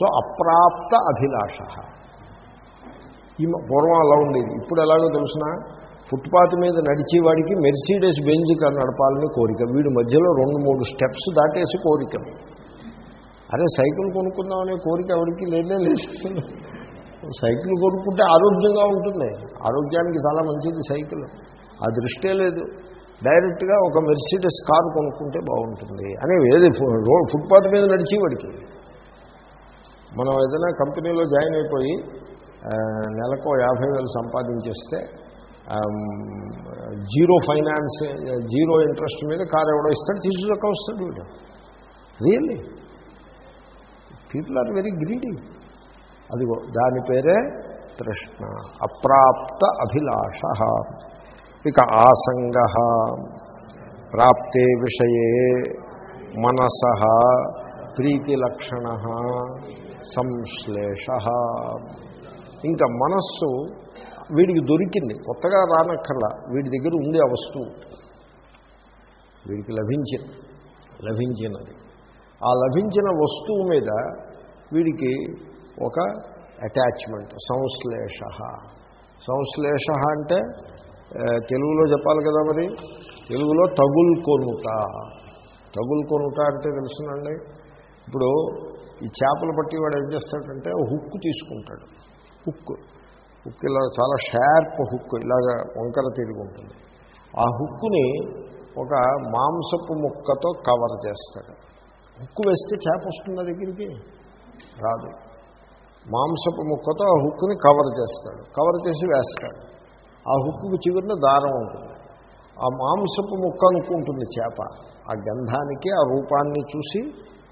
So అప్రాప్త అభిలాష. ఈ పూర్వం అలా ఉండేది. ఇప్పుడు ఎలాగో తెలిసిన? ఫుట్పాత్ మీద నడిచేవాడికి మెర్సీడెస్ బెంజ్ కారు నడపాలని కోరిక. వీడి మధ్యలో రెండు మూడు స్టెప్స్ దాటేసి కోరిక. అరే సైకిల్ కొనుక్కుందామనే కోరిక ఎవరికి లేదే లేదు. సైకిల్ కొనుక్కుంటే ఆరోగ్యంగా ఉంటుంది. ఆరోగ్యానికి చాలా మంచిది సైకిల్. ఆ దృష్టే లేదు. డైరెక్ట్గా ఒక మెర్సిడెస్ కారు కొనుక్కుంటే బాగుంటుంది. అని ఏది రోడ్ ఫుట్పాత్ మీద నడిచేవాడికి మనం ఏదైనా కంపెనీలో జాయిన్ అయిపోయి నెలకు యాభై వేలు సంపాదించేస్తే జీరో ఫైనాన్స్ జీరో ఇంట్రెస్ట్ మీద కారు ఎవడో ఇస్తాడు తీసుకురాక వస్తాడు వీడు. Really people are very greedy అదిగో దాని పేరే తృష్ణ అప్రాప్త అభిలాష. ఇక ఆసంగ. ప్రాప్తే విషయే మనస. ప్రీతిలక్షణ సంశ్లేష. ఇంకా మనస్సు వీడికి దొరికింది కొత్తగా రానక్కర్లా వీడి దగ్గర ఉంది ఆ వస్తువు. వీడికి లభించింది లభించినది. ఆ లభించిన వస్తువు మీద వీడికి ఒక అటాచ్మెంట్ సంశ్లేష. సంశ్లేష అంటే తెలుగులో చెప్పాలి కదా మరి? తెలుగులో తగుల్కొనుట. తగుల్కొనుట అంటే తెలుసునండి. ఇప్పుడు ఈ చేపలు పట్టి వాడు ఏం చేస్తాడంటే హుక్ తీసుకుంటాడు. హుక్ హుక్ ఇలా చాలా షార్ప్ హుక్ ఇలాగా వంకర తిరుగుంటుంది ఉంటుంది. ఆ హుక్కుని ఒక మాంసపు ముక్కతో కవర్ చేస్తాడు. హుక్కు వేస్తే చేప వస్తుందా దగ్గరికి? రాదు. మాంసపు ముక్కతో ఆ హుక్కుని కవర్ చేస్తాడు. కవర్ చేసి వేస్తాడు. ఆ హుక్కుకు చివరిన దారం ఉంటుంది. ఆ మాంసపు ముక్క అనుకుంటుంది చేప. ఆ గంధానికి ఆ రూపాన్ని చూసి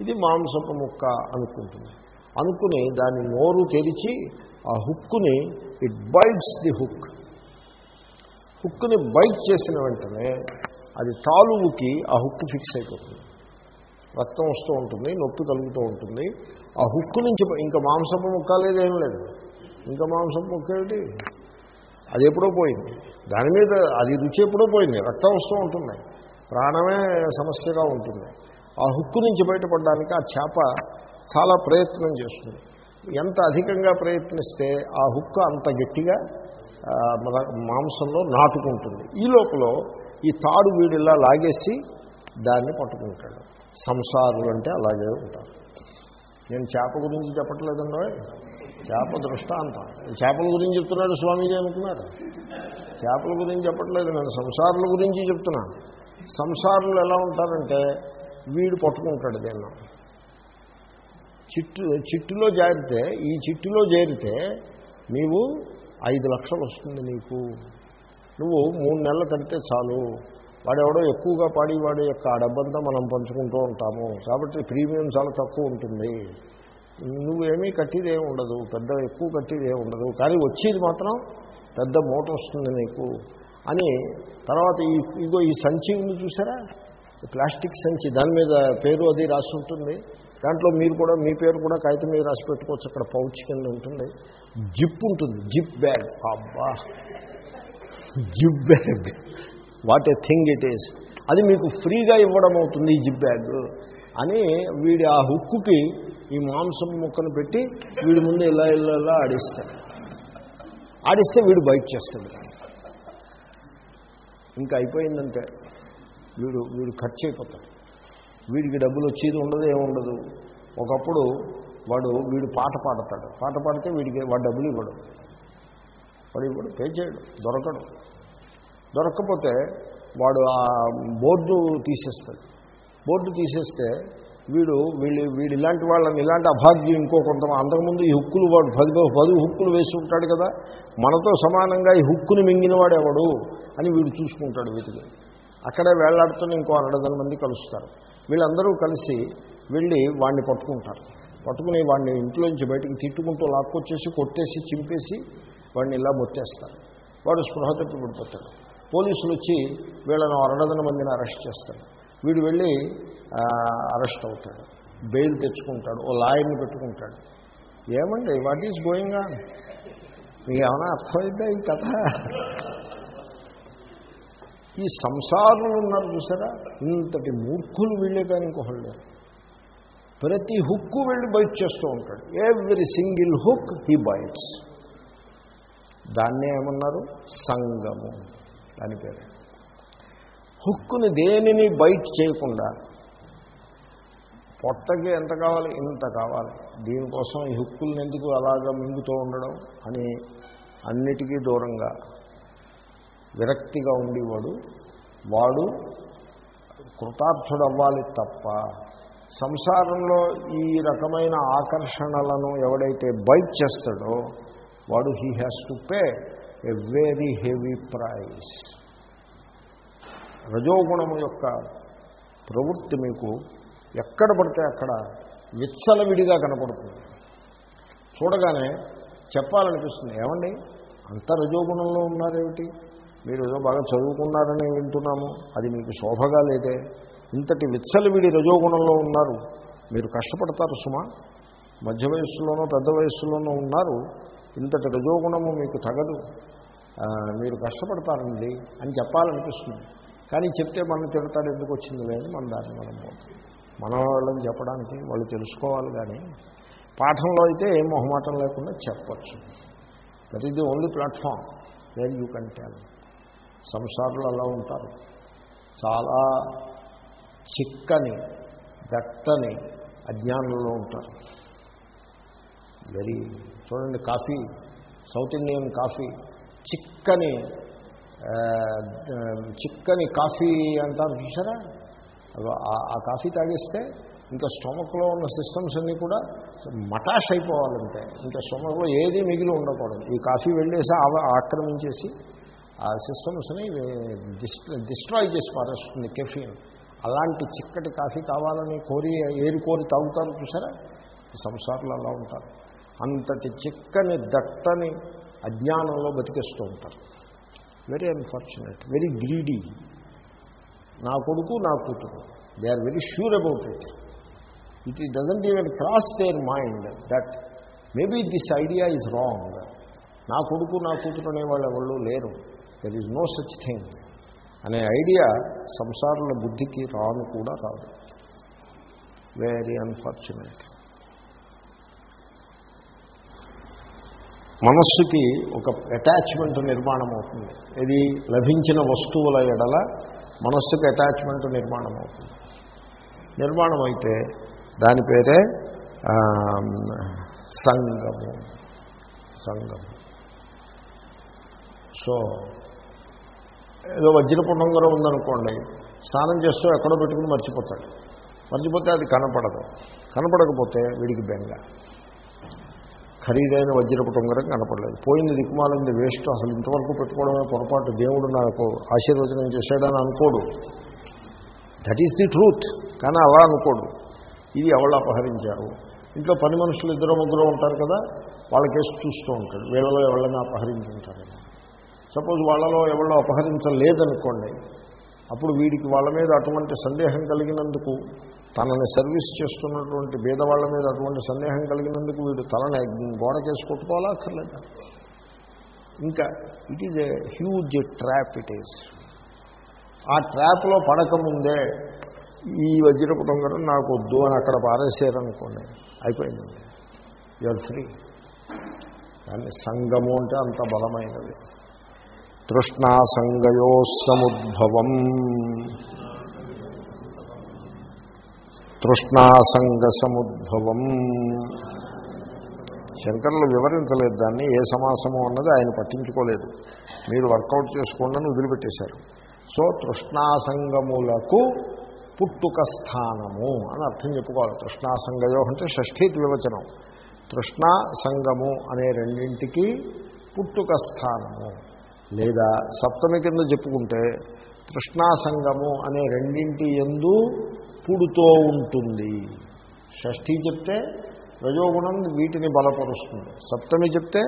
ఇది మాంసపు ముక్క అనుకుంటుంది. అనుకుని దాని నోరు తెరిచి ఆ హుక్కుని ఇట్ బైట్స్ ది హుక్ హుక్కుని బైట్ చేసిన వెంటనే అది తాలువుకి ఆ హుక్ ఫిక్స్ అయిపోతుంది. రక్తం వస్తూ ఉంటుంది నొప్పి కలుగుతూ ఉంటుంది. ఆ హుక్ నుంచి ఇంకా మాంసపు ముక్క లేదు ఏం లేదు. ఇంకా మాంసపు ముక్క ఏమిటి? అది ఎప్పుడో పోయింది. దాని మీద అది రుచి ఎప్పుడో పోయింది. రక్తం వస్తూ ఉంటుంది. ప్రాణమే సమస్యగా ఉంటుంది. ఆ హుక్కు నుంచి బయటపడడానికి ఆ చేప చాలా ప్రయత్నం చేస్తుంది. ఎంత అధికంగా ప్రయత్నిస్తే ఆ హుక్కు అంత గట్టిగా మన మాంసంలో నాటుకుంటుంది. ఈ లోపల ఈ తాడు వీడిలా లాగేసి దాన్ని పట్టుకుంటాడు. సంసారులు అంటే అలాగే ఉంటారు. నేను చేప గురించి చెప్పట్లేదండి చేప దృష్టాంతం. చేపల గురించి చెప్తున్నాడు స్వామీజీ అనుకున్నారు. చేపల గురించి చెప్పట్లేదు నేను. సంసారుల గురించి చెప్తున్నా. సంసారులు ఎలా ఉంటారంటే వీడు పట్టుకుంటాడు దీన్ని. చిట్టు చిట్టులో జారితే ఈ చిట్టులో చేరితే నీవు ఐదు లక్షలు వస్తుంది నీకు. నువ్వు మూడు నెలలు కడితే చాలు. వాడెవడో ఎక్కువగా పాడి వాడి యొక్క ఆ డబ్బంతా మనం పంచుకుంటూ ఉంటాము. కాబట్టి ప్రీమియం చాలా తక్కువ ఉంటుంది. నువ్వేమీ కట్టేది ఏమి ఉండదు. పెద్ద ఎక్కువ కట్టేది ఏమి ఉండదు. కానీ వచ్చేది మాత్రం పెద్ద మూట వస్తుంది నీకు అని తర్వాత ఈ ఇగో ఈ సంచి ఉంది చూసారా? ప్లాస్టిక్ సంచి దాని మీద పేరు అది రాసి ఉంటుంది. దాంట్లో మీరు కూడా మీ పేరు కూడా కాగితం మీద రాసి పెట్టుకోవచ్చు. అక్కడ పౌచ్ కింద ఉంటుంది. జిప్ ఉంటుంది. Zip bag. అబ్బా! Zip bag. What a thing it is అది మీకు ఫ్రీగా ఇవ్వడం అవుతుంది ఈ జిప్ బ్యాగ్. అని వీడి ఆ హుక్కుకి ఈ మాంసం ముక్కను పెట్టి వీడి ముందు ఇలా ఇలా ఇలా ఆడిస్తాడు. ఆడిస్తే వీడు బయట చేస్తాడు. ఇంకా అయిపోయిందంటే వీడు వీడు ఖర్చు అయిపోతాడు వీడికి డబ్బులు వచ్చేది ఉండదు ఏముండదు ఒకప్పుడు వాడు వీడు పాట పాడతాడు. పాట పాడితే వీడికి వాడు డబ్బులు ఇవ్వడు. వాడు ఇవ్వడు పే చేయడు దొరకడు. దొరకకపోతే వాడు ఆ బోర్డు తీసేస్తాడు. బోర్డు తీసేస్తే వీడు వీళ్ళు వీడు ఇలాంటి వాళ్ళని ఇలాంటి అభాగ్యం ఇంకో కొంత అంతకుముందు ఈ హుక్కులు వాడు పది పది హుక్కులు వేసి ఉంటాడు కదా మనతో సమానంగా ఈ హుక్కుని మింగిన వాడేవాడు అని వీడు చూసుకుంటాడు వీటికి అక్కడే వేళ్ళాడుతున్న ఇంకో అరడదన మంది కలుస్తారు. వీళ్ళందరూ కలిసి వెళ్ళి వాడిని పట్టుకుంటారు. పట్టుకుని వాడిని ఇంట్లోంచి బయటికి తిట్టుకుంటూ లాక్కొచ్చేసి కొట్టేసి చింపేసి వాడిని ఇలా మొత్తేస్తారు. వాడు స్పృహ తప్పి పడిపోతాడు. పోలీసులు వచ్చి వీళ్ళను అరడదన మందిని అరెస్ట్ చేస్తారు. వీడు వెళ్ళి అరెస్ట్ అవుతాడు. బెయిల్ తెచ్చుకుంటాడు. ఓ లాయర్ని పెట్టుకుంటాడు. ఏమండి వాట్ ఈజ్ గోయింగ్ ఆన్? మీకు ఏమైనా అర్థమైందా ఈ కథ? ఈ సంసారులు ఉన్నారు చూసారా? ఇంతటి మూర్ఖులు వీళ్ళే కానీ ఇంకొకళ్ళు లేరు. ప్రతి హుక్కు వెళ్ళి బైట్ చేస్తూ ఉంటాడు. Every single hook he bites దాన్నే ఏమన్నారు? సంగము. దాని పేరు. హుక్కుని దేనిని బైట్ చేయకుండా పొట్టకి ఎంత కావాలి? ఇంత కావాలి. దీనికోసం ఈ హుక్కుల్ని ఎందుకు అలాగా మింగుతూ ఉండడం అని అన్నిటికీ దూరంగా విరక్తిగా ఉండేవాడు. వాడు కృతార్థుడు అవ్వాలి తప్ప సంసారంలో ఈ రకమైన ఆకర్షణలను ఎవడైతే బైట్ చేస్తాడో వాడు he has to pay a very heavy price రజోగుణము యొక్క ప్రవృత్తి మీకు ఎక్కడ పడితే అక్కడ విచ్చలవిడిగా కనపడుతుంది. చూడగానే చెప్పాలనిపిస్తుంది ఏమండి? అంత రజోగుణంలో ఉన్నారేమిటి? మీరు ఏదో బాగా చదువుకున్నారని వింటున్నాము. అది మీకు శోభగా లేదే. ఇంతటి విచ్చలవిడి రజోగుణంలో ఉన్నారు. మీరు కష్టపడతారు సుమా. మధ్య వయస్సులోనో పెద్ద వయస్సులోనో ఉన్నారు. ఇంతటి రజోగుణము మీకు తగదు. మీరు కష్టపడతారండి అని చెప్పాలనిపిస్తుంది. కానీ చెప్తే మనం తిడతాడు ఎందుకు వచ్చింది లేదు మన దాన్ని మనం పోతాం. మన వాళ్ళని చెప్పడానికి వాళ్ళు తెలుసుకోవాలి కానీ పాఠంలో అయితే ఏం మొహమాటం లేకుండా చెప్పచ్చు. That is the only platform where you can tell సంసారులు అలా ఉంటారు. చాలా చిక్కని దట్టని అజ్ఞానంలో ఉంటారు. వెరీ చూడండి కాఫీ సౌత్ ఇండియన్ కాఫీ చిక్కని చిక్కని కాఫీ అంటారు చూసారా ఆ- కాఫీ తాగిస్తే ఇంకా స్టొమక్లో ఉన్న సిస్టమ్స్ అన్నీ కూడా మటాష్ అయిపోవాలంటే ఇంకా స్టొమక్లో ఏది మిగిలి ఉండకూడదు. ఈ కాఫీ వెళ్ళేసి ఆక్రమించేసి ఆ సిస్టమ్స్ని డిస్ట్రాయ్ చేసి పారేస్తుంది కెఫీన్. అలాంటి చిక్కటి కాఫీ కావాలని కోరి ఏరి కోరి తాగుతారు చూసారా? సంసార్లు అలా ఉంటారు. అంతటి చిక్కని దట్టని అజ్ఞానంలో బతికేస్తూ ఉంటారు. వెరీ అన్ఫార్చునేట్ వెరీ గ్రీడీ నా కొడుకు నా కూతురు. They are very sure about it it ఈ doesn't even cross their mind that maybe this idea is wrong నా కొడుకు నా కూతురు అనేవాళ్ళు ఎవరు లేరు. There is no such thing అనే ఐడియా సంసారుల బుద్ధికి రాను కూడా రాదు. వెరీ అన్ఫార్చునేట్ మనస్సుకి ఒక అటాచ్మెంట్ నిర్మాణం అవుతుంది ఇది లభించిన వస్తువుల ఎడల మనస్సుకి అటాచ్మెంట్ నిర్మాణం అవుతుంది నిర్మాణం అయితే దాని పేరే సంగము. సంగము. సో ఏదో వజ్రపు ఉందనుకోండి స్నానం చేస్తూ ఎక్కడో పెట్టుకుని మర్చిపోతాడు. మర్చిపోతే అది కనపడదు. కనపడకపోతే వీడికి బెంగ. ఖరీదైన వజ్రపు ఉంగరం కనపడలేదు. పోయింది దిక్కుమాలింది వేస్ట్ అసలు ఇంతవరకు పెట్టుకోవడమే పొరపాటు. దేవుడు నాకు ఆశీర్వచనం చేశాడని అనుకోడు. దట్ ఈస్ ది ట్రూత్ కానీ అలా అనుకోడు. ఇది ఎవళ్ళు అపహరించారు? ఇంట్లో పని మనుషులు ఇద్దరు ముగ్గురు ఉంటారు కదా వాళ్ళ కేసు చూస్తూ ఉంటాడు. వీళ్ళలో ఎవరైనా అపహరించుకుంటారు? సపోజ్ వాళ్ళలో ఎవరో అపహరించలేదనుకోండి అప్పుడు వీడికి వాళ్ళ మీద అటువంటి సందేహం కలిగినందుకు తనని సర్వీస్ చేస్తున్నటువంటి పేదవాళ్ళ మీద అటువంటి సందేహం కలిగినందుకు వీడు తలని గోడకేసి కొట్టుకోవాలా అక్కర్లేదా? ఇంకా it is a huge trap it is ఆ ట్రాప్లో పడకముందే ఈ వజ్రపు దొంగరం నాకు వద్దు అని అక్కడ పారేసారనుకోండి అయిపోయిందండి. యువర్ ఫ్రీ దాన్ని సంగము అంటే అంత బలమైనది. తృష్ణాసంగయో సముద్భవం తృష్ణాసంగ సముద్భవం శంకర్లు వివరించలేదు దాన్ని ఏ సమాసము అన్నది ఆయన పట్టించుకోలేదు. మీరు వర్కౌట్ చేసుకోండి వదిలిపెట్టేశారు. సో తృష్ణాసంగములకు పుట్టుక స్థానము అని అర్థం చెప్పుకోవాలి. తృష్ణాసంగయో అంటే షష్ఠీ వివచనం తృష్ణా సంగము అనే రెండింటికి పుట్టుక స్థానము. లేదా సప్తమి కింద చెప్పుకుంటే తృష్ణాసంగము అనే రెండింటి ఎందు పుడుతూ ఉంటుంది. షష్ఠి చెప్తే రజోగుణం వీటిని బలపరుస్తుంది. సప్తమి చెప్తే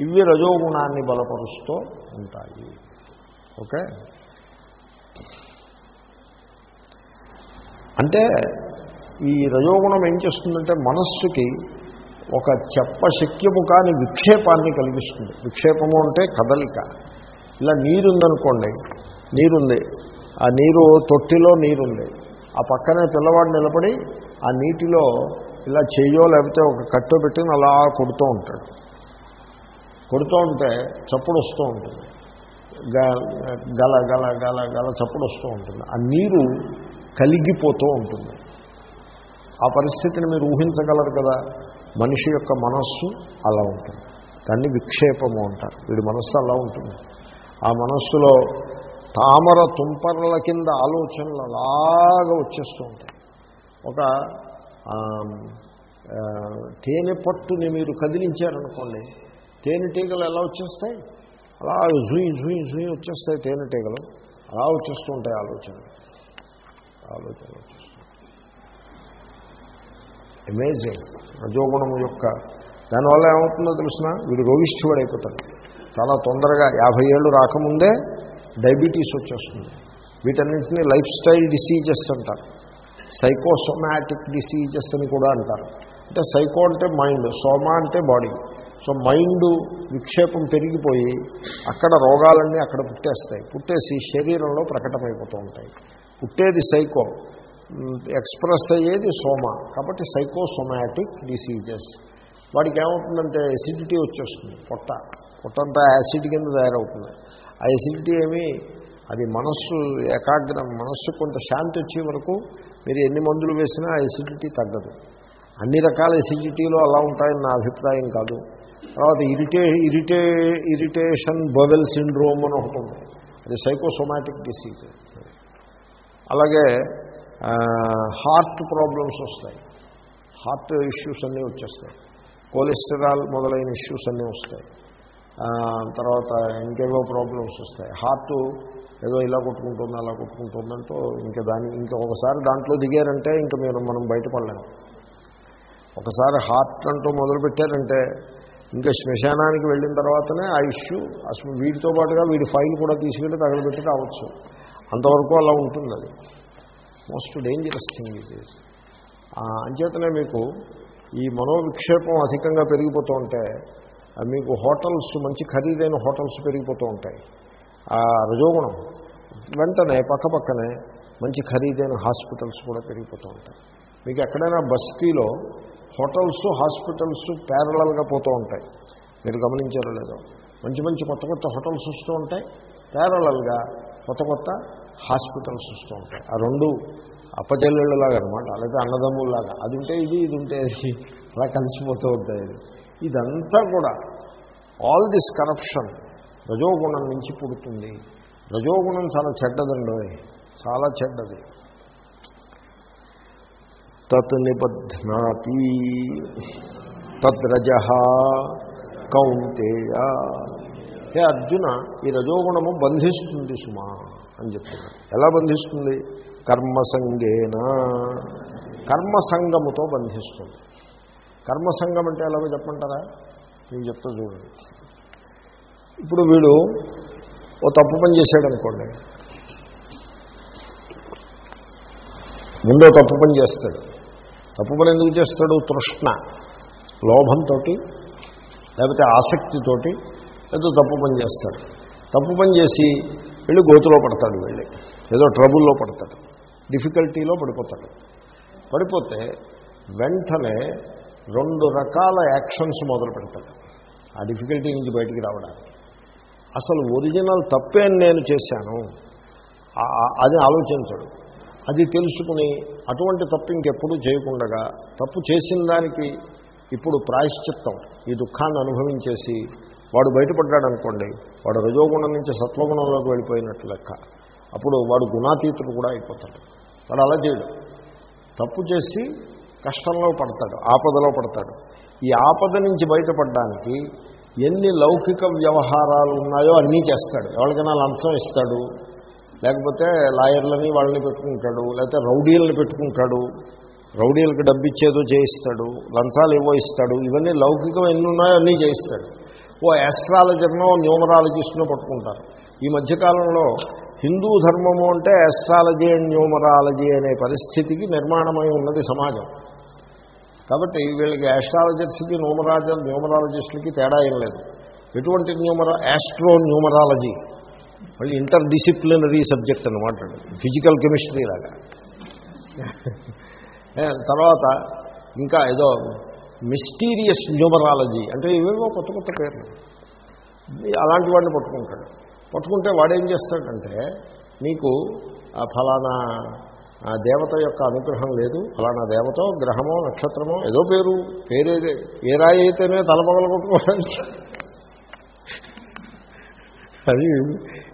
ఇవి రజోగుణాన్ని బలపరుస్తూ ఉంటాయి. ఓకే? అంటే ఈ రజోగుణం ఏం చేస్తుందంటే మనస్సుకి ఒక చెప్పశక్యము కాని విక్షేపాన్ని కలిగిస్తుంది. విక్షేపము అంటే కదలిక. ఇలా నీరుందనుకోండి నీరుంది. ఆ నీరు తొట్టిలో నీరుంది. ఆ పక్కనే పిల్లవాడు నిలబడి ఆ నీటిలో ఇలా చెయ్యో లేకపోతే ఒక కట్టో పెట్టుకుని అలా కొడుతూ ఉంటాడు. కొడుతూ ఉంటే చప్పుడు వస్తూ ఉంటుంది. గ- గల గల గల గల చప్పుడు వస్తూ ఉంటుంది. ఆ నీరు కలిగిపోతూ ఉంటుంది. ఆ పరిస్థితిని మీరు ఊహించగలరు కదా? మనిషి యొక్క మనస్సు అలా ఉంటుంది. దాన్ని విక్షేపము అంటారు. వీడి మనస్సు అలా ఉంటుంది. ఆ మనస్సులో తామర తుంపరల కింద ఆలోచనలు అలాగా వచ్చేస్తూ ఉంటాయి. ఒక తేనె పట్టుని మీరు కదిలించారనుకోండి తేనెటీగలు ఎలా వచ్చేస్తాయి? అలా జుయి జుయి జుయి వచ్చేస్తాయి తేనెటీగలు అలా వచ్చేస్తూ ఉంటాయి ఆలోచనలు. ఆలోచనలు వచ్చేస్తాయి అమేజింగ్ రజోగుణం యొక్క. దానివల్ల ఏమవుతుందో తెలిసిన? వీడు రోగిష్ఠువాడు అయిపోతాడు చాలా తొందరగా యాభై ఏళ్ళు రాకముందే డయాబెటీస్ వచ్చేస్తుంది. వీటన్నింటినీ లైఫ్ స్టైల్ డిసీజెస్ అంటారు. సైకోసోమాటిక్ డిసీజెస్ అని కూడా అంటారు. అంటే సైకో అంటే మైండ్ సోమా అంటే బాడీ. సో మైండ్ విక్షేపం పెరిగిపోయి అక్కడ రోగాలన్నీ అక్కడ పుట్టేస్తాయి. పుట్టేసి శరీరంలో ప్రకటమైపోతూ ఉంటాయి. పుట్టేది సైకో. ఎక్స్ప్రెస్ అయ్యేది సోమా. కాబట్టి సైకోసోమాటిక్ డిసీజెస్. వాడికి ఏమవుతుందంటే ఎసిడిటీ వచ్చేస్తుంది పొట్ట. పొట్టంతా యాసిడ్ కింద తయారవుతుంది. ఆ ఎసిడిటీ ఏమి? అది మనస్సు ఏకాగ్ర మనస్సు కొంత శాంతి వచ్చే వరకు మీరు ఎన్ని మందులు వేసినా ఆ ఎసిడిటీ తగ్గదు. అన్ని రకాల ఎసిడిటీలు అలా ఉంటాయని నా అభిప్రాయం కాదు. తర్వాత irritate irritate irritation bowel syndrome అని ఒకటి ఉంది. అది సైకోసోమాటిక్ డిసీజ్ అలాగే హార్ట్ ప్రాబ్లమ్స్ వస్తాయి. హార్ట్ ఇష్యూస్ అన్నీ వచ్చేస్తాయి. కొలెస్టరాల్ మొదలైన ఇష్యూస్ అన్నీ వస్తాయి. తర్వాత ఇంకేవో ప్రాబ్లమ్స్ వస్తాయి. హార్ట్ ఏదో ఇలా కొట్టుకుంటుంది అలా కొట్టుకుంటుందంటూ ఇంకా దాని ఇంకా ఒకసారి దాంట్లో దిగారంటే ఇంకా మీరు మనం బయటపడలేము. ఒకసారి హార్ట్ అంటూ మొదలుపెట్టారంటే ఇంకా శ్మశానానికి వెళ్ళిన తర్వాతనే ఆ ఇష్యూ అసలు వీటితో పాటుగా వీడి ఫైల్ కూడా తీసుకెళ్ళి తగలబెట్టి రావచ్చు. అంతవరకు అలా ఉంటుంది అది మోస్ట్ డేంజరస్ థింగ్ ఇట్ అంచేతనే మీకు ఈ మనోవిక్షేపం అధికంగా పెరిగిపోతూ ఉంటే మీకు హోటల్స్ మంచి ఖరీదైన హోటల్స్ పెరిగిపోతూ ఉంటాయి. ఆ రజోగుణం వెంటనే పక్క పక్కనే మంచి ఖరీదైన హాస్పిటల్స్ కూడా పెరిగిపోతూ ఉంటాయి. మీకు ఎక్కడైనా బస్తీలో హోటల్స్ హాస్పిటల్స్ ప్యారలల్గా పోతూ ఉంటాయి. మీరు గమనించారో లేదో. మంచి మంచి కొత్త కొత్త హోటల్స్ వస్తూ ఉంటాయి. ప్యారలల్గా కొత్త కొత్త హాస్పిటల్స్ వస్తూ ఉంటాయి. ఆ రెండు అప్పచెల్లెళ్ళలాగా అనమాట అలాగే అన్నదమ్ముల్లాగా. అది ఉంటే ఇది ఇది ఉంటే అది. అలా కలిసిపోతూ ఉంటాయి ఇదంతా కూడా ఆల్ దిస్ కరప్షన్ రజోగుణం నుంచి పుడుతుంది. రజోగుణం చాలా చెడ్డదండి చాలా చెడ్డది. తత్ నిబధ్నాతి తద్రజ కౌంతేయ. హే అర్జున ఈ రజోగుణము బంధిస్తుంది సుమా అని చెప్తున్నాడు ఎలా బంధిస్తుంది? కర్మసంగేన? కర్మసంగముతో బంధిస్తుంది. కర్మసంగం అంటే ఎలాగో చెప్పంటారా మీకు చెప్తా చూడండి. ఇప్పుడు వీడు ఓ తప్పు పని చేశాడు అనుకోండి ముందో తప్పు పని చేస్తాడు. తప్పు పని ఎందుకు చేస్తాడు? తృష్ణ. లోభంతో లేకపోతే ఆసక్తితోటి ఏదో తప్పు పని చేస్తాడు. తప్పు పని చేసి వెళ్ళి గోతులో పడతాడు వెళ్ళి. ఏదో ట్రబుల్లో పడతాడు. డిఫికల్టీలో పడిపోతాడు. పడిపోతే వెంటనే రెండు రకాల యాక్షన్స్ మొదలు పెడతాడు. ఆ డిఫికల్టీ నుంచి బయటికి రావడానికి. అసలు ఒరిజినల్ తప్పేం నేను చేశాను. అది ఆలోచించడు. అది తెలుసుకుని అటువంటి తప్పు ఇంకెప్పుడు చేయకుండగా తప్పు చేసిన దానికి ఇప్పుడు ప్రాయశ్చిత్తం. ఈ దుఃఖాన్ని అనుభవించేసి వాడు బయటపడ్డాడు అనుకోండి వాడు రజోగుణం నుంచి సత్వగుణంలోకి వెళ్ళిపోయినట్టు లెక్క. అప్పుడు వాడు గుణాతీతుడు కూడా అయిపోతాడు. వాడు అలా చేయడు. తప్పు చేసి కష్టంలో పడతాడు ఆపదలో పడతాడు. ఈ ఆపద నుంచి బయటపడడానికి ఎన్ని లౌకిక వ్యవహారాలు ఉన్నాయో అన్నీ చేస్తాడు. ఎవరికైనా లంచం ఇస్తాడు లేకపోతే లాయర్లని వాళ్ళని పెట్టుకుంటాడు లేకపోతే రౌడీలను పెట్టుకుంటాడు రౌడీలకు డబ్బిచ్చేదో చేయిస్తాడు లంచాలు ఏవో ఇస్తాడు. ఇవన్నీ లౌకికం ఎన్ని ఉన్నాయో అన్నీ చేయిస్తాడు. ఓ యాస్ట్రాలజర్నో న్యూమరాలజిస్ట్నో పట్టుకుంటారు. ఈ మధ్యకాలంలో హిందూ ధర్మము అంటే యాస్ట్రాలజీ అండ్ న్యూమరాలజీ అనే పరిస్థితికి నిర్మాణమై ఉన్నది సమాజం. కాబట్టి వీళ్ళకి యాస్ట్రాలజర్స్కి న్యూమరాజ న్యూమరాలజిస్టులకి తేడా ఏం లేదు. ఎటువంటి న్యూమరా యాస్ట్రో న్యూమరాలజీ మళ్ళీ ఇంటర్ డిసిప్లినరీ సబ్జెక్ట్ అనమాట ఫిజికల్ కెమిస్ట్రీ లాగా. తర్వాత ఇంకా ఏదో మిస్టీరియస్ న్యూమరాలజీ అంటే ఇవేవో కొత్త కొత్త పేర్లు. అలాంటి వాడిని పట్టుకుంటాడు. పట్టుకుంటే వాడేం చేస్తాడంటే నీకు ఫలానా దేవత యొక్క అనుగ్రహం లేదు ఫలానా దేవతో గ్రహమో నక్షత్రమో ఏదో పేరు పేరేదే ఏ రాయి అయితేనే తలపగలు కొట్టుకోవడానికి అది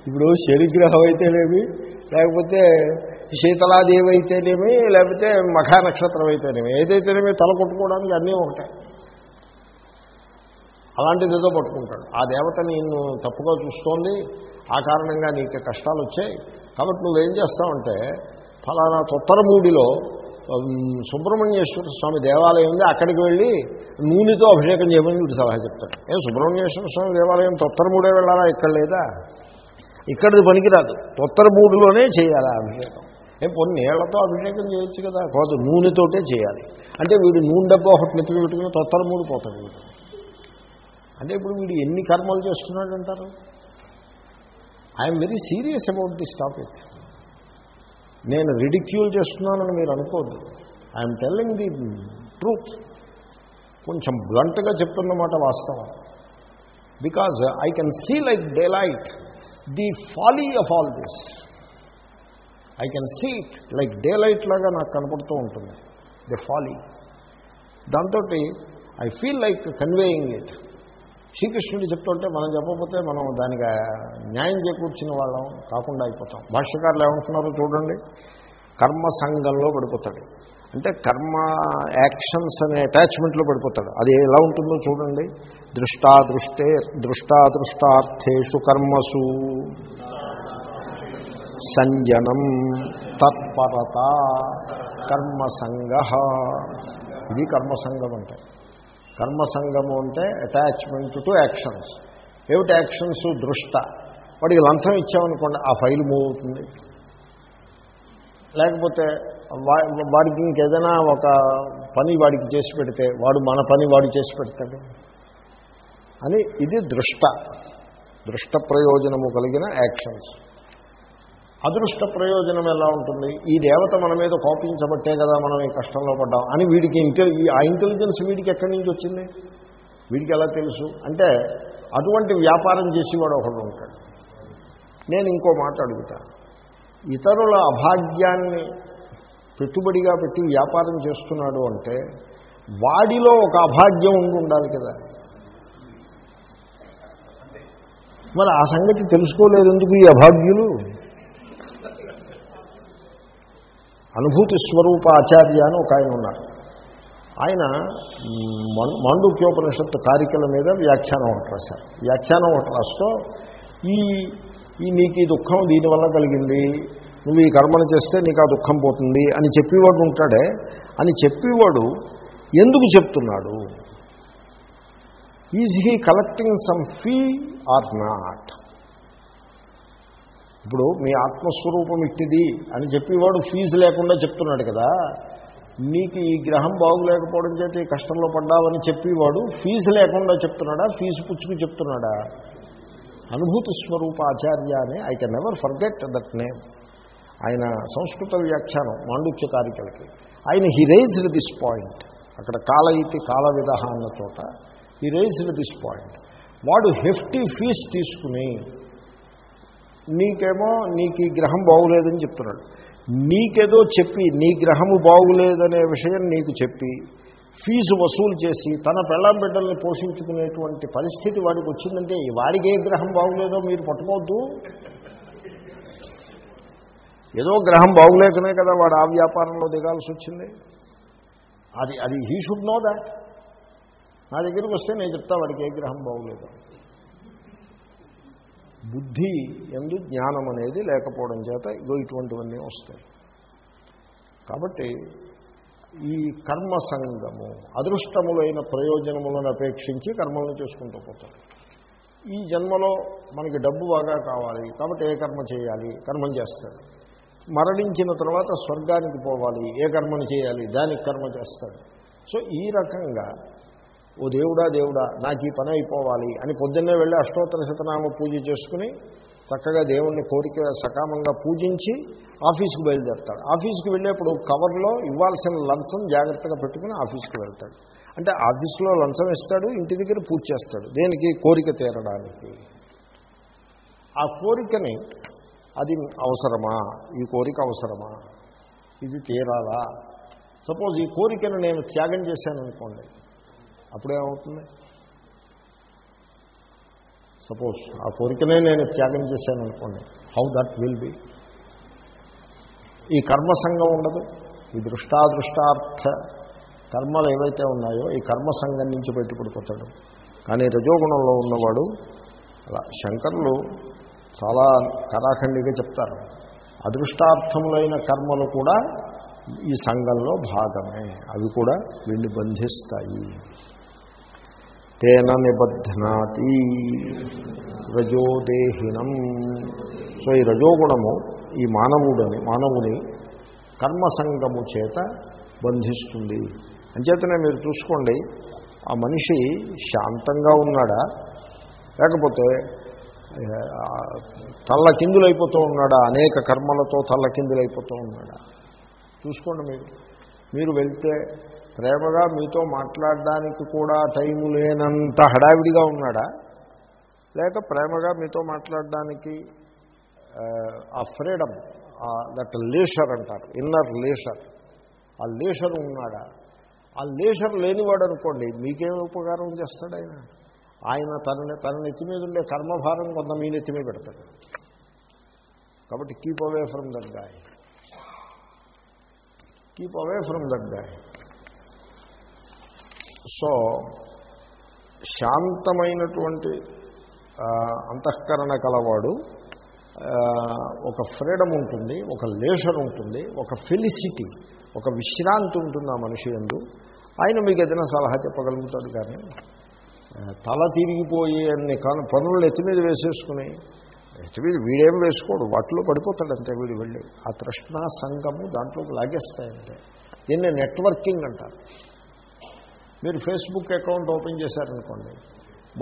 ఇప్పుడు శనిగ్రహం అయితేనేమి లేకపోతే శీతలాదేవి అయితేనేమి లేకపోతే మఖా నక్షత్రం అయితేనేమి ఏదైతేనేమి తల కొట్టుకోవడానికి అన్నీ ఉంటాయి. అలాంటిది ఏదో పట్టుకుంటాడు. ఆ దేవత నిన్ను తప్పుగా చూస్తోంది ఆ కారణంగా నీకు కష్టాలు వచ్చాయి. కాబట్టి నువ్వేం చేస్తావంటే ఫలానా తొత్తరమూడిలో సుబ్రహ్మణ్యేశ్వర స్వామి దేవాలయం ఉంది అక్కడికి వెళ్ళి నూనెతో అభిషేకం చేయమని వీడు సలహా చెప్తాడు. ఏ సుబ్రహ్మణ్యేశ్వర స్వామి దేవాలయం తొత్తరమూడే వెళ్ళాలా ఇక్కడ లేదా? ఇక్కడిది పనికిరాదు. తొత్తరమూడిలోనే చేయాలి అభిషేకం? ఏం కొన్ని నీళ్ళతో అభిషేకం చేయొచ్చు కదా. కాదు నూనెతోటే చేయాలి. అంటే వీడు నూనె డబ్బా ఒకటి నెత్తికి పెట్టుకుని తొత్తరమూడి పోతాడు వీడు. అంటే ఇప్పుడు వీడు ఎన్ని కర్మలు చేస్తున్నాడు అంటారు I'm very serious about this topic నేను రిడిక్యూల్ చేస్తున్నానని మీరు అనుకోద్దు. ఐఎమ్ టెల్లింగ్ ది ట్రూత్ కొంచెం బ్లంట్గా చెప్తున్నమాట వాస్తవం. Because I can see like daylight the folly of all this I can see it like daylight లాగా నాకు కనపడుతూ ఉంటుంది. ది ఫాలీ దాంతో I feel like conveying it శ్రీకృష్ణుడు చెప్తుంటే మనం చెప్పకపోతే మనం దానికి న్యాయం చేకూర్చిన వాళ్ళం కాకుండా అయిపోతాం. భాష్యకారులు ఏమంటున్నారో చూడండి. కర్మ సంఘంలో పడిపోతాడు. అంటే కర్మ యాక్షన్స్ అనే అటాచ్మెంట్లో పడిపోతాడు. అది ఎలా ఉంటుందో చూడండి. దృష్టాదృష్టే దృష్టాదృష్టార్థేషు కర్మసు. సంజనం తత్పరత కర్మసంగ ఇది కర్మసంగం అంటే. కర్మసంగము అంటే అటాచ్మెంట్ టు యాక్షన్స్ ఏమిటి యాక్షన్స్ దృష్ట. వాడికి లంచం ఇచ్చామనుకోండి ఆ ఫైల్ మూవ్ అవుతుంది. లేకపోతే వా- వాడికి ఇంకేదైనా ఒక పని వాడికి చేసి పెడితే వాడు మన పని వాడు చేసి పెడతాడు. అని ఇది దృష్ట. దృష్ట ప్రయోజనము కలిగిన యాక్షన్స్ అదృష్ట ప్రయోజనం ఎలా ఉంటుంది? ఈ దేవత మన మీద కోపించబట్టే కదా మనం ఈ కష్టంలో పడ్డాం అని వీడికి ఇంటెలి ఆ ఇంటెలిజెన్స్ వీడికి ఎక్కడి నుంచి వచ్చింది? వీడికి ఎలా తెలుసు? అంటే అటువంటి వ్యాపారం చేసేవాడు ఒకడు ఉంటాడు. నేను ఇంకో మాట అడుగుతా. ఇతరుల అభాగ్యాన్ని పెట్టుబడిగా పెట్టి వ్యాపారం చేస్తున్నాడు అంటే వాడిలో ఒక అభాగ్యం ఉండి ఉండాలి కదా. మరి ఆ సంగతి తెలుసుకోలేదు ఎందుకు ఈ అభాగ్యులు? అనుభూతి స్వరూప ఆచార్య అని ఒక ఆయన ఉన్నారు. ఆయన మాండుక్యోపనిషత్తు కారికల మీద వ్యాఖ్యానం ఒకటి రాశారు. వ్యాఖ్యానం ఒకటి రాస్తూ ఈ ఈ నీకు ఈ దుఃఖం దీనివల్ల కలిగింది నువ్వు ఈ కర్మను చేస్తే నీకు ఆ దుఃఖం పోతుంది అని చెప్పేవాడు ఉంటాడే. అని చెప్పేవాడు ఎందుకు చెప్తున్నాడు? Is he collecting some fee or not? ఇప్పుడు మీ ఆత్మస్వరూపం ఇట్టిది అని చెప్పేవాడు ఫీజు లేకుండా చెప్తున్నాడు కదా. నీకు ఈ గ్రహం బాగులేకపోవడం చేత ఈ కష్టంలో పడ్డావని చెప్పేవాడు ఫీజు లేకుండా చెప్తున్నాడా? ఫీజు పుచ్చుకు చెప్తున్నాడా? అనుభూతి స్వరూప ఆచార్య అని I can never forget that name ఆయన సంస్కృత వ్యాఖ్యానం మాండుక్య కారికలకి. ఆయన హీ రైజ్డ్ దిస్ పాయింట్ అక్కడ కాల ఇతి కాల విదహ అన్న చోట హీ రైజ్డ్ దిస్ పాయింట్ వాడు హెఫ్టీ ఫీజ్ తీసుకుని నీకేమో నీకు ఈ గ్రహం బాగులేదని చెప్తున్నాడు. నీకేదో చెప్పి నీ గ్రహము బాగులేదనే విషయం నీకు చెప్పి ఫీజు వసూలు చేసి తన పెళ్ళాం బిడ్డల్ని పోషించుకునేటువంటి పరిస్థితి వాడికి వచ్చిందంటే వాడికి ఏ గ్రహం బాగులేదో మీరు పట్టుకోవద్దు. ఏదో గ్రహం బాగులేకనే కదా వాడు ఆ వ్యాపారంలో దిగాల్సి వచ్చింది. అది అది హీ షుడ్ నో దాట్ నా దగ్గరికి వస్తే నేను చెప్తా వాడికి ఏ గ్రహం బాగులేదు. బుద్ధి ఎందు జ్ఞానం అనేది లేకపోవడం చేత ఇదో ఇటువంటివన్నీ వస్తాయి. కాబట్టి ఈ కర్మ సంగము అదృష్టములైన ప్రయోజనములను అపేక్షించి కర్మలను చేసుకుంటూ పోతారు. ఈ జన్మలో మనకి డబ్బు బాగా కావాలి కాబట్టి ఏ కర్మ చేయాలి? కర్మం చేస్తాడు మరణించిన తర్వాత స్వర్గానికి పోవాలి ఏ కర్మను చేయాలి? దానికి కర్మ చేస్తాడు సో ఈ రకంగా ఓ దేవుడా దేవుడా నాకు ఈ పని అయిపోవాలి అని పొద్దున్నే వెళ్ళి అష్టోత్తర శతనామ పూజ చేసుకుని చక్కగా దేవుణ్ణి కోరిక సకామంగా పూజించి ఆఫీస్కి బయలుదేరుతాడు. ఆఫీస్కి వెళ్ళేప్పుడు కవర్లో ఇవ్వాల్సిన లంచం జాగ్రత్తగా పెట్టుకుని ఆఫీస్కి వెళ్తాడు. అంటే ఆఫీస్లో లంచం ఇస్తాడు ఇంటి దగ్గర పూజ చేస్తాడు. దేనికి? కోరిక తీరడానికి. ఆ కోరికని అది అవసరమా? ఈ కోరిక అవసరమా? ఇది తీరాలా? సపోజ్ ఈ కోరికను నేను త్యాగం చేశాను అనుకోండి అప్పుడేమవుతుంది? సపోజ్ ఆ కోరికనే నేను త్యాగం చేశాను అనుకోండి హౌ దట్ విల్ బి? ఈ కర్మసంగం ఉండదు. ఈ దృష్టాదృష్టార్థ కర్మలు ఏవైతే ఉన్నాయో ఈ కర్మసంగం నుంచి బయటపడిపోతాడు. కానీ రజోగుణంలో ఉన్నవాడు అలా శంకరులు చాలా కరాఖండిగా చెప్తారు. అదృష్టార్థములైన కర్మలు కూడా ఈ సంఘంలో భాగమే. అవి కూడా వీళ్ళు బంధిస్తాయి. తేన నిబధ్నాతి రజోదేహినం. సో ఈ రజోగుణము ఈ మానవుడని మానవుని కర్మసంగము చేత బంధిస్తుంది. అంచేతనే మీరు చూసుకోండి ఆ మనిషి శాంతంగా ఉన్నాడా? లేకపోతే తల్లకిందులైపోతూ ఉన్నాడా? అనేక కర్మలతో తల్లకిందులైపోతూ ఉన్నాడా? చూసుకోండి మీరు. మీరు వెళ్తే ప్రేమగా మీతో మాట్లాడడానికి కూడా టైం లేనంత హడావిడిగా ఉన్నాడా? లేక ప్రేమగా మీతో మాట్లాడడానికి ఆ ఫ్రీడమ్ దట్ లేషర్ అంటారు ఇన్నర్ లేషర్. ఆ లేషర్ ఉన్నాడా? ఆ లేషర్ లేనివాడు అనుకోండి మీకేం ఉపకారం చేస్తాడు ఆయన? ఆయన తన తన నెత్తి మీద ఉండే కర్మభారం కొంత మీ నెత్తి మీద పెడతాడు. కాబట్టి keep away from that guy keep away from that guy so శాంతమైనటువంటి అంతఃకరణ కలవాడు ఒక ఫ్రీడమ్ ఉంటుంది ఒక లేషర్ ఉంటుంది ఒక ఫెలిసిటీ ఒక విశ్రాంతి ఉంటుంది ఆ మనిషి ఎందు. ఆయన మీకు ఏదైనా సలహా చెప్పగలుగుతాడు కానీ తల తిరిగిపోయి అన్ని పనులు ఎత్తి మీద వేసేసుకుని వీడు వీడేం వేసుకోడు వాటిలో పడిపోతాడు అంతే వీడు వెళ్ళి. ఆ తృష్ణ సంఘము దాంట్లోకి లాగేస్తాయంటే. దీన్ని నెట్వర్కింగ్ అంటారు. మీరు ఫేస్బుక్ అకౌంట్ ఓపెన్ చేశారనుకోండి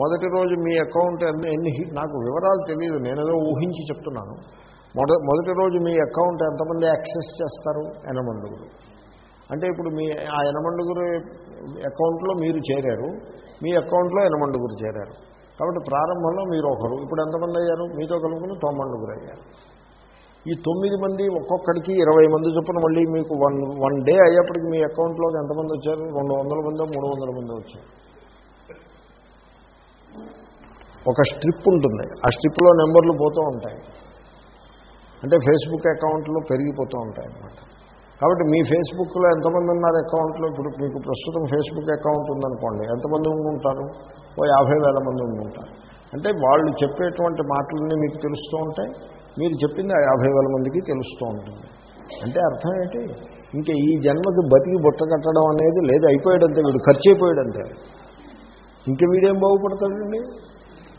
మొదటి రోజు మీ అకౌంట్ ఎన్ని ఎన్ని నాకు వివరాలు తెలియదు నేనేదో ఊహించి చెప్తున్నాను. మొద మొదటి రోజు మీ అకౌంట్ ఎంతమంది యాక్సెస్ చేస్తారు? ఎనమండుగురు. అంటే ఇప్పుడు మీ ఆ ఎనమండుగురు అకౌంట్లో మీరు చేరారు మీ అకౌంట్లో ఎనమండుగురు చేరారు. కాబట్టి ప్రారంభంలో మీరు ఒకరు. ఇప్పుడు ఎంతమంది అయ్యారు? మీతో కలుపుకుని తొమ్మండుగురు అయ్యారు ఈ తొమ్మిది మంది ఒక్కొక్కడికి ఇరవై మంది చొప్పున మళ్ళీ మీకు వన్ వన్ డే అయ్యేప్పటికి మీ అకౌంట్లోకి ఎంతమంది వచ్చారు? రెండు వందల మందో మూడు వందల మంది వచ్చారు. ఒక స్ట్రిప్ ఉంటుంది. ఆ స్ట్రిప్లో నెంబర్లు పోతూ ఉంటాయి. అంటే ఫేస్బుక్ అకౌంట్లో పెరిగిపోతూ ఉంటాయి అన్నమాట. కాబట్టి మీ ఫేస్బుక్లో ఎంతమంది ఉన్నారు అకౌంట్లో? ఇప్పుడు మీకు ప్రస్తుతం ఫేస్బుక్ అకౌంట్ ఉందనుకోండి ఎంతమంది ఉంటారు ఓ యాభై వేల మంది ఉంటారు అంటే వాళ్ళు చెప్పేటువంటి మాటలన్నీ మీకు తెలుస్తూ ఉంటాయి మీరు చెప్పింది ఆ యాభై వేల మందికి తెలుస్తూ ఉంటుంది. అంటే అర్థం ఏంటి? ఇంకా ఈ జన్మకి బతికి బుట్ట కట్టడం అనేది లేదు అయిపోయాడంతే వీడు ఖర్చు అయిపోయాడంతే. ఇంక వీడేం బాగుపడతాడండి?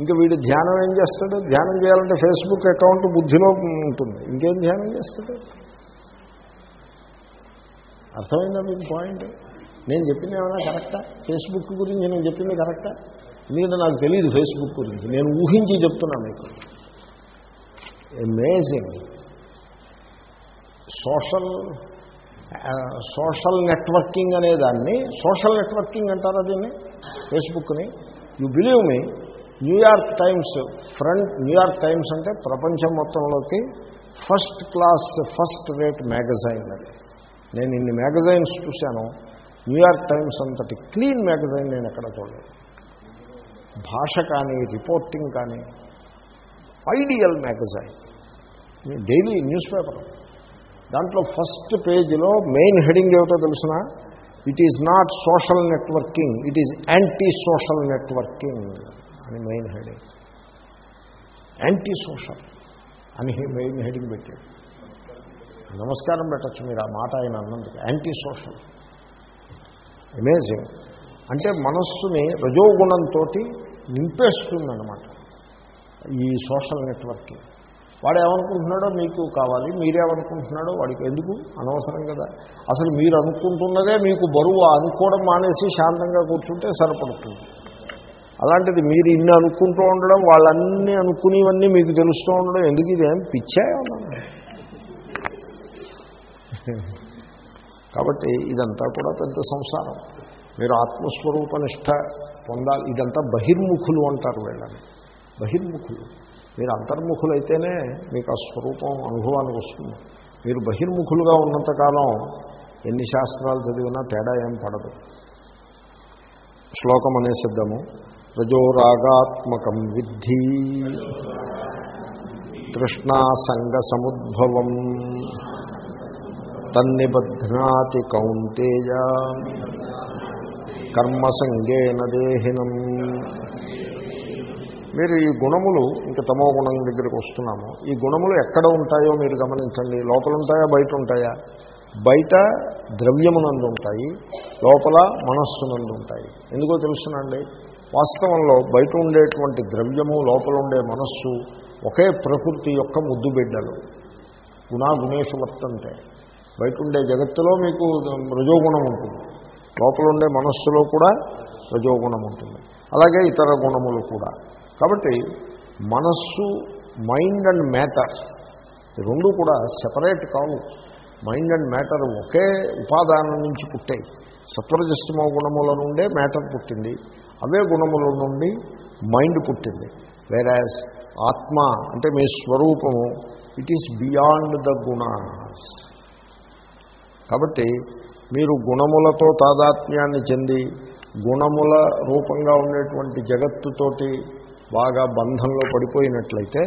ఇంకా వీడు ధ్యానం ఏం చేస్తాడు? ధ్యానం చేయాలంటే ఫేస్బుక్ అకౌంట్ బుద్ధిలో ఉంటుంది. ఇంకేం ధ్యానం చేస్తాడు? అర్థమైందా మీకు పాయింట్? నేను చెప్పింది ఏమైనా కరెక్టా? ఫేస్బుక్ గురించి నేను చెప్పింది కరెక్టా? ఎందుకంటే నాకు తెలియదు ఫేస్బుక్ గురించి. నేను ఊహించి చెప్తున్నాను మీకు. అమేజింగ్ సోషల్ సోషల్ నెట్వర్కింగ్ అనే దాన్ని సోషల్ నెట్వర్కింగ్ అంటారా దీన్ని? ఫేస్బుక్ని you believe me New York Times front New York Times అంటే ప్రపంచం మొత్తంలోకి first class first rate magazine అది. నేను ఇన్ని మ్యాగజైన్స్ చూశాను న్యూయార్క్ టైమ్స్ అంతటి క్లీన్ మ్యాగజైన్ నేను ఎక్కడ చూడలేదు. భాష కానీ రిపోర్టింగ్ కానీ ఐడియల్ మ్యాగజైన్. Daily newspaper. దాంట్లో ఫస్ట్ పేజీలో మెయిన్ హెడింగ్ ఏమిటో తెలిసిన? It is not social networking it is antisocial networking అని మెయిన్ హెడింగ్. యాంటీ సోషల్ అని మెయిన్ హెడింగ్ పెట్టాడు. నమస్కారం పెట్టచ్చు మీరు ఆ మాట ఆయన అన్నందుకు. యాంటీ సోషల్ అమేజింగ్ అంటే మనస్సుని రజోగుణంతో నింపేస్తుందన్నమాట ఈ సోషల్ నెట్వర్కింగ్ వాడు ఏమనుకుంటున్నాడో మీకు కావాలి మీరేమనుకుంటున్నాడో వాడికి ఎందుకు? అనవసరం కదా. అసలు మీరు అనుకుంటున్నదే మీకు బరువు అనుకోవడం మానేసి శాంతంగా కూర్చుంటే సరిపడుతుంది. అలాంటిది మీరు ఇన్ని అనుకుంటూ ఉండడం వాళ్ళన్నీ అనుకునేవన్నీ మీకు తెలుస్తూ ఉండడం ఎందుకు? ఇదేం పిచ్చాయో కాబట్టి ఇదంతా కూడా పెద్ద సంసారం. మీరు ఆత్మస్వరూప నిష్ట పొందాలి. ఇదంతా బహిర్ముఖులు అంటారు వీళ్ళని. బహిర్ముఖులు. మీరు అంతర్ముఖులైతేనే మీకు ఆ స్వరూపం అనుభవానికి వస్తుంది. మీరు బహిర్ముఖులుగా ఉన్నంతకాలం ఎన్ని శాస్త్రాలు చదివినా తేడా ఏం పడదు. శ్లోకం అనే శబ్దము రజోరాగాత్మకం విద్ధి. తృష్ణాసంగ సముద్భవం. తన్నిబధ్నాతి కౌంతేయ కర్మసంగేన దేహినం. మీరు ఈ గుణములు ఇంకా తమో గుణం దగ్గరికి వస్తున్నాము ఈ గుణములు ఎక్కడ ఉంటాయో మీరు గమనించండి. లోపల ఉంటాయా బయట ఉంటాయా బయట ద్రవ్యమునందు ఉంటాయి లోపల మనస్సునందు ఉంటాయి ఎందుకో తెలుసునండి? వాస్తవంలో బయట ఉండేటువంటి ద్రవ్యము లోపల ఉండే మనస్సు ఒకే ప్రకృతి యొక్క ముద్దుబిడ్డలు గుణాగుణేషు వర్తంతే బయట ఉండే జగత్తులో మీకు రజోగుణం ఉంటుంది. లోపల ఉండే మనస్సులో కూడా రజోగుణం ఉంటుంది. అలాగే ఇతర గుణములు కూడా. కాబట్టి మనస్సు మైండ్ అండ్ మ్యాటర్ రెండు కూడా సెపరేట్ కావు. మైండ్ అండ్ మ్యాటర్ ఒకే ఉపాదానం నుంచి పుట్టాయి. సత్వరజస్తమో గుణముల నుండే మ్యాటర్ పుట్టింది. అవే గుణముల నుండి మైండ్ పుట్టింది. వేరాజ్ ఆత్మ అంటే మీ స్వరూపము it is beyond the gunas కాబట్టి మీరు గుణములతో తాదాత్మ్యాన్ని చెంది గుణముల రూపంగా ఉండేటువంటి జగత్తుతోటి బాగా బంధంలో పడిపోయినట్లయితే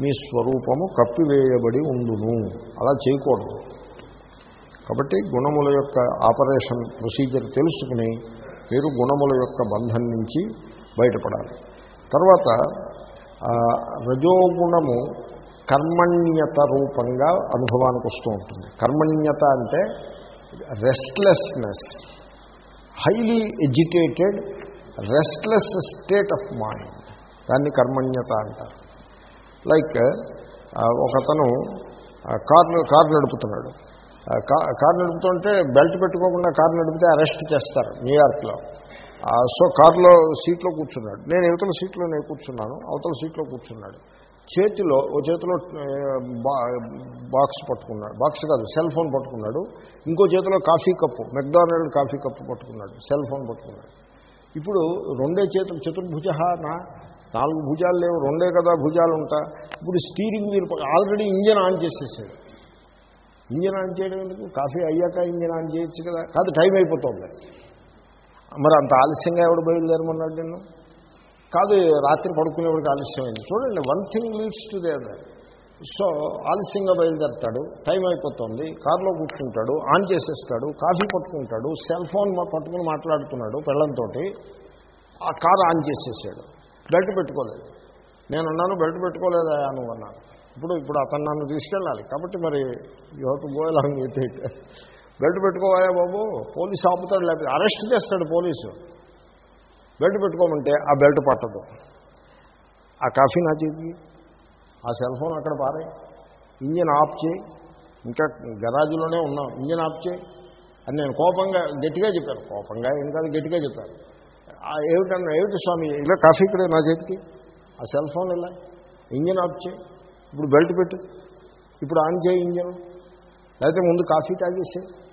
మీ స్వరూపము కప్పివేయబడి ఉండును. అలా చేయకూడదు. కాబట్టి గుణముల యొక్క ఆపరేషన్ ప్రొసీజర్ తెలుసుకుని మీరు గుణముల యొక్క బంధం నుంచి బయటపడాలి. తర్వాత రజోగుణము కర్మణ్యత రూపంగా అనుభవానికి వస్తూ ఉంటుంది. కర్మణ్యత అంటే restlessness highly educated restless state of mind దాన్ని కర్మణ్యత అంటారు. లైక్ ఒకతను కార్లు కారు నడుపుతున్నాడు. కారు నడుపుతుంటే బెల్ట్ పెట్టుకోకుండా కారు నడిపితే అరెస్ట్ చేస్తారు న్యూయార్క్లో సో కారులో సీట్లో కూర్చున్నాడు. నేను ఇవతల సీట్లో నేను కూర్చున్నాను అవతల సీట్లో కూర్చున్నాడు. చేతిలో ఓ చేతిలో బాక్స్ పట్టుకున్నాడు. బాక్స్ కాదు సెల్ ఫోన్ పట్టుకున్నాడు. ఇంకో చేతిలో coffee cup McDonald coffee cup పట్టుకున్నాడు. సెల్ ఫోన్ పట్టుకున్నాడు. ఇప్పుడు రెండే చేతులు చతుర్భుజ నా నాలుగు భుజాలు లేవు రెండే కదా భుజాలు ఉంటా ఇప్పుడు steering wheel already engine on చేసేసాడు. ఇంజన్ ఆన్ చేయడం ఎందుకు? కాఫీ అయ్యాక ఇంజన్ ఆన్ చేయొచ్చు కదా. కాదు టైం అయిపోతుంది. మరి అంత ఆలస్యంగా ఎవడు బయలుదేరమన్నాడు నిన్ను? కాదు రాత్రి పడుకునేవాడికి ఆలస్యమైంది. చూడండి one thing leads to the other so ఆలస్యంగా బయలుదేరతాడు టైం అయిపోతుంది కారులో కూర్చుంటాడు ఆన్ చేసేస్తాడు కాఫీ పట్టుకుంటాడు సెల్ ఫోన్ పట్టుకుని మాట్లాడుతున్నాడు పిల్లలతో ఆ కారు ఆన్ చేసేసాడు. బెల్ట్ పెట్టుకోలేదు. నేను అన్నాను బెల్ట్ పెట్టుకోలేదా నువ్వు అన్నాను ఇప్పుడు ఇప్పుడు అతను నన్ను తీసుకెళ్ళాలి. కాబట్టి మరి you have to go along with it belt పెట్టుకోవాయా బాబు? పోలీసు ఆపుతాడు లేకపోతే అరెస్ట్ చేస్తాడు పోలీసు. బెల్ట్ పెట్టుకోమంటే ఆ బెల్ట్ పట్టదు. ఆ కాఫీ నా చేతికి ఆ సెల్ ఫోన్ అక్కడ పారే. ఇంజన్ ఆఫ్ చేయి. ఇంకా గరాజులోనే ఉన్నాం ఇంజన్ ఆఫ్ చేయి. అని నేను కోపంగా గట్టిగా చెప్పాను. కోపంగా ఏం కాదు గట్టిగా చెప్పాను. ఏమిటన్నా ఏమిటి స్వామి ఇలా కాఫీ ఇక్కడే నా చేతికి? ఆ సెల్ ఫోన్ ఇలా ఇంజన్ ఆఫ్ చేయి. ఇప్పుడు బెల్ట్ పెట్టు. ఇప్పుడు ఆన్ చేయి ఇంజన్. లేకపోతే ముందు కాఫీ తాగేసే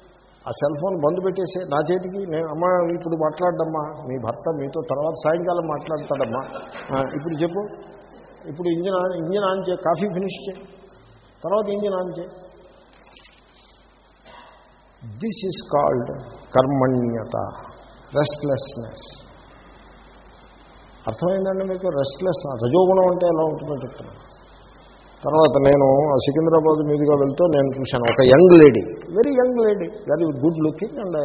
ఆ సెల్ ఫోన్ బంద్ పెట్టేసే నా చేతికి నేను అమ్మ ఇప్పుడు మాట్లాడమ్మా మీ భర్త మీతో తర్వాత సాయంకాలం మాట్లాడతాడమ్మా. ఇప్పుడు చెప్పు. ఇప్పుడు ఇంజిన్ ఆన్ ఇంజిన్ ఆన్ చేయి కాఫీ ఫినిష్ చేయి. తర్వాత ఇంజిన్ ఆన్ చేయి. దిస్ ఈజ్ కాల్డ్ కర్మణ్యత రెస్ట్లెస్నెస్ అర్థమైందండి మీకు? రెస్ట్లెస్ రజోగుణం అంటే ఎలా ఉంటుందో చెప్తున్నాను. తర్వాత నేను సికింద్రాబాద్ మీదుగా వెళ్తూ నేను చూశాను. ఒక young lady. Very young lady. Very good looking and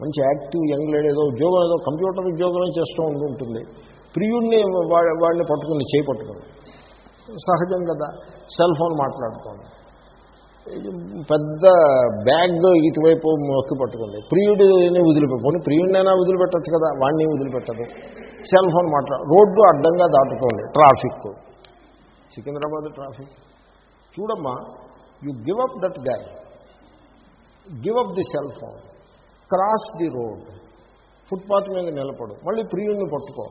మంచి యాక్టివ్ యంగ్ లేడీ. ఏదో ఉద్యోగం ఏదో కంప్యూటర్ ఉద్యోగమే చేస్తూ ఉంటుంది. ప్రియుడిని వాడిని పట్టుకుని చేయి పట్టుకుని. సహజం కదా. సెల్ ఫోన్ మాట్లాడుతోంది. పెద్ద బ్యాగ్ ఇటువైపు మొక్కి పట్టుకుంది. ప్రియుడిని వదిలిపెట్టుకొని ప్రియుడినైనా వదిలిపెట్టచ్చు కదా. వాడిని వదిలిపెట్టదు. సెల్ ఫోన్ మాట్లాడు రోడ్డు అడ్డంగా దాటుతోంది. ట్రాఫిక్. సికింద్రాబాద్ ట్రాఫిక్. చూడమ్మా you give up that guy give up the cell phone cross the road footpath మీద నిలబడు. మళ్ళీ ప్రియుడిని పట్టుకో.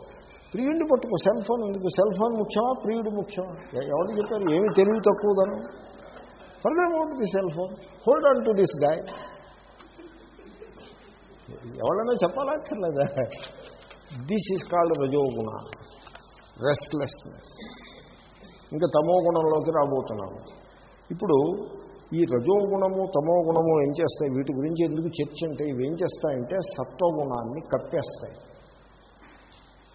ప్రియుడిని పట్టుకో. సెల్ ఫోన్ ఎందుకు? సెల్ ఫోన్ ముఖ్యమా? ప్రియుడు ముఖ్యమా? ఎవరు చెప్పారు? ఏమి తెలివి తక్కువదను further about the cell phone hold on to this guy ఎవరైనా చెప్పాలక్కర్లేదా దిస్ ఈజ్ కాల్డ్ రజోగుణ రెస్ట్లెస్నెస్ ఇంకా తమో గుణంలోకి రాబోతున్నాము ఇప్పుడు ఈ రజోగుణము తమో గుణము ఏం చేస్తాయి? వీటి గురించి ఎందుకు చర్చ అంటే ఇవి ఏం చేస్తాయంటే సత్వగుణాన్ని కప్పేస్తాయి.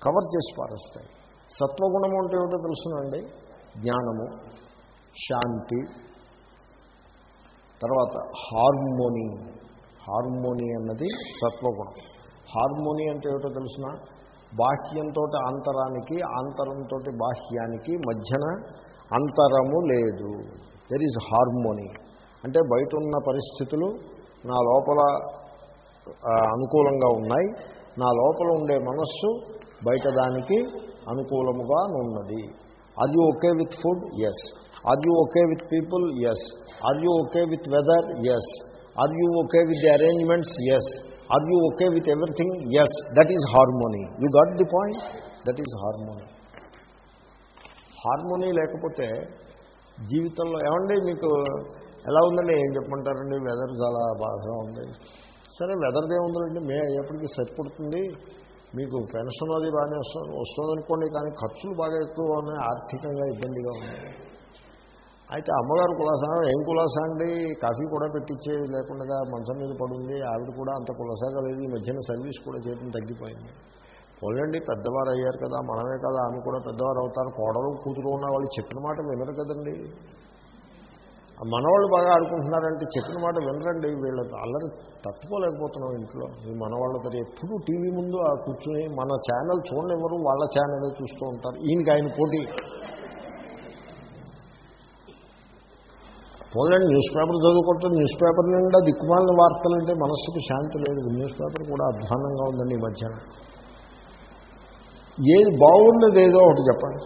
కవర్ చేసి పారేస్తాయి. సత్వగుణము అంటే ఏమిటో తెలుసునండి? జ్ఞానము శాంతి తర్వాత హార్మోని. హార్మోని అన్నది సత్వగుణం. హార్మోని అంటే ఏమిటో తెలుసిన? బాహ్యంతో ఆంతరానికి ఆంతరంతో బాహ్యానికి మధ్యన అంతరము లేదు. దెర్ ఈజ్ హార్మోనీ అంటే బయట ఉన్న పరిస్థితులు నా లోపల అనుకూలంగా ఉన్నాయి. నా లోపల ఉండే మనస్సు బయట దానికి అనుకూలముగా ఉన్నది are you okay with food yes are you okay with people yes are you okay with weather yes are you okay with the arrangements yes are you okay with everything yes that is harmony you got the point that is harmony harmony లేకపోతే జీవితంలో ఏమండి మీకు ఎలా ఉందండి? ఏం చెప్పమంటారండి? Weather చాలా బాగా ఉంది. సరే వెదర్దే ఉందండి మే అయ్యేప్పటికీ సరిపడుతుంది. మీకు పెన్షన్ అది బాగానే వస్తుంది. వస్తుందనుకోండి కానీ ఖర్చులు బాగా ఎక్కువ ఉన్నాయి. ఆర్థికంగా ఇబ్బందిగా ఉన్నాయి. అయితే అమ్మగారు కులాసా ఏం కులాసా అండి కాఫీ కూడా పెట్టించే లేకుండా మంచం మీద పడుంది ఆవిడ కూడా అంత కులాసాగా లేదు ఈ మధ్యన సర్వీస్ కూడా చేయడం తగ్గిపోయింది. పోలండి పెద్దవారు అయ్యారు కదా మనమే కదా ఆమె కూడా పెద్దవారు అవుతారు కోడలు కూతురు ఉన్న వాళ్ళు చెప్పిన మాట వినరు కదండి. ఆ మనవాళ్ళు బాగా ఆడుకుంటున్నారంటే చెప్పిన మాట వినరండి వీళ్ళ అల్లరి తట్టుకోలేకపోతున్నాం ఇంట్లో. ఈ మనవాళ్ళు కదా ఎప్పుడూ టీవీ ముందు ఆ కూర్చుని మన ఛానల్ చూడనివ్వరు వాళ్ళ ఛానల్ చూస్తూ ఉంటారు. ఈయనకి ఆయన పోటీ. పోలండి న్యూస్ పేపర్ చదువుకుంటే న్యూస్ పేపర్ నిండా దిక్కుమాలిన వార్తలంటే మనస్సుకు శాంతి లేదు. న్యూస్ పేపర్ కూడా అధ్వానంగా ఉందండి ఈ మధ్యన ఏది బాగున్నది ఏదో ఒకటి చెప్పండి.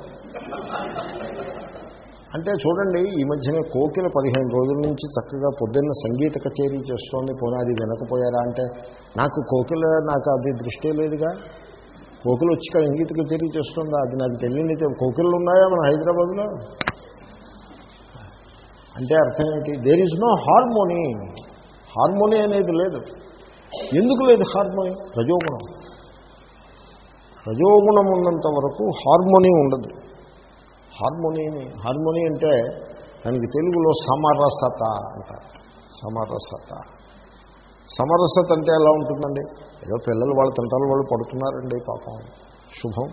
అంటే చూడండి ఈ మధ్యనే కోకిల పదిహేను రోజుల నుంచి చక్కగా పొద్దున్న సంగీత కచేరీ చేస్తోంది. పోనాది వినకపోయారా అంటే నాకు కోకిల నాకు అది దృష్టి లేదుగా. కోకిలు వచ్చి సంగీత కచేరీ చేస్తుందా? అది నాకు తెలియని కోకిలు ఉన్నాయా మన హైదరాబాద్లో? అంటే అర్థం ఏమిటి there is no harmony harmony అనేది లేదు. ఎందుకు లేదు హార్మోనీ రజోగుణం. రజోగుణం ఉన్నంత వరకు హార్మోనీ ఉండదు. హార్మోనీని హార్మోనీ అంటే దానికి తెలుగులో సమరసత అంటారు. సమరసత. సమరసత అంటే ఎలా ఉంటుందండి? ఏదో పిల్లలు వాళ్ళ తంటాలు వాళ్ళు పడుతున్నారండి పాపం. శుభం.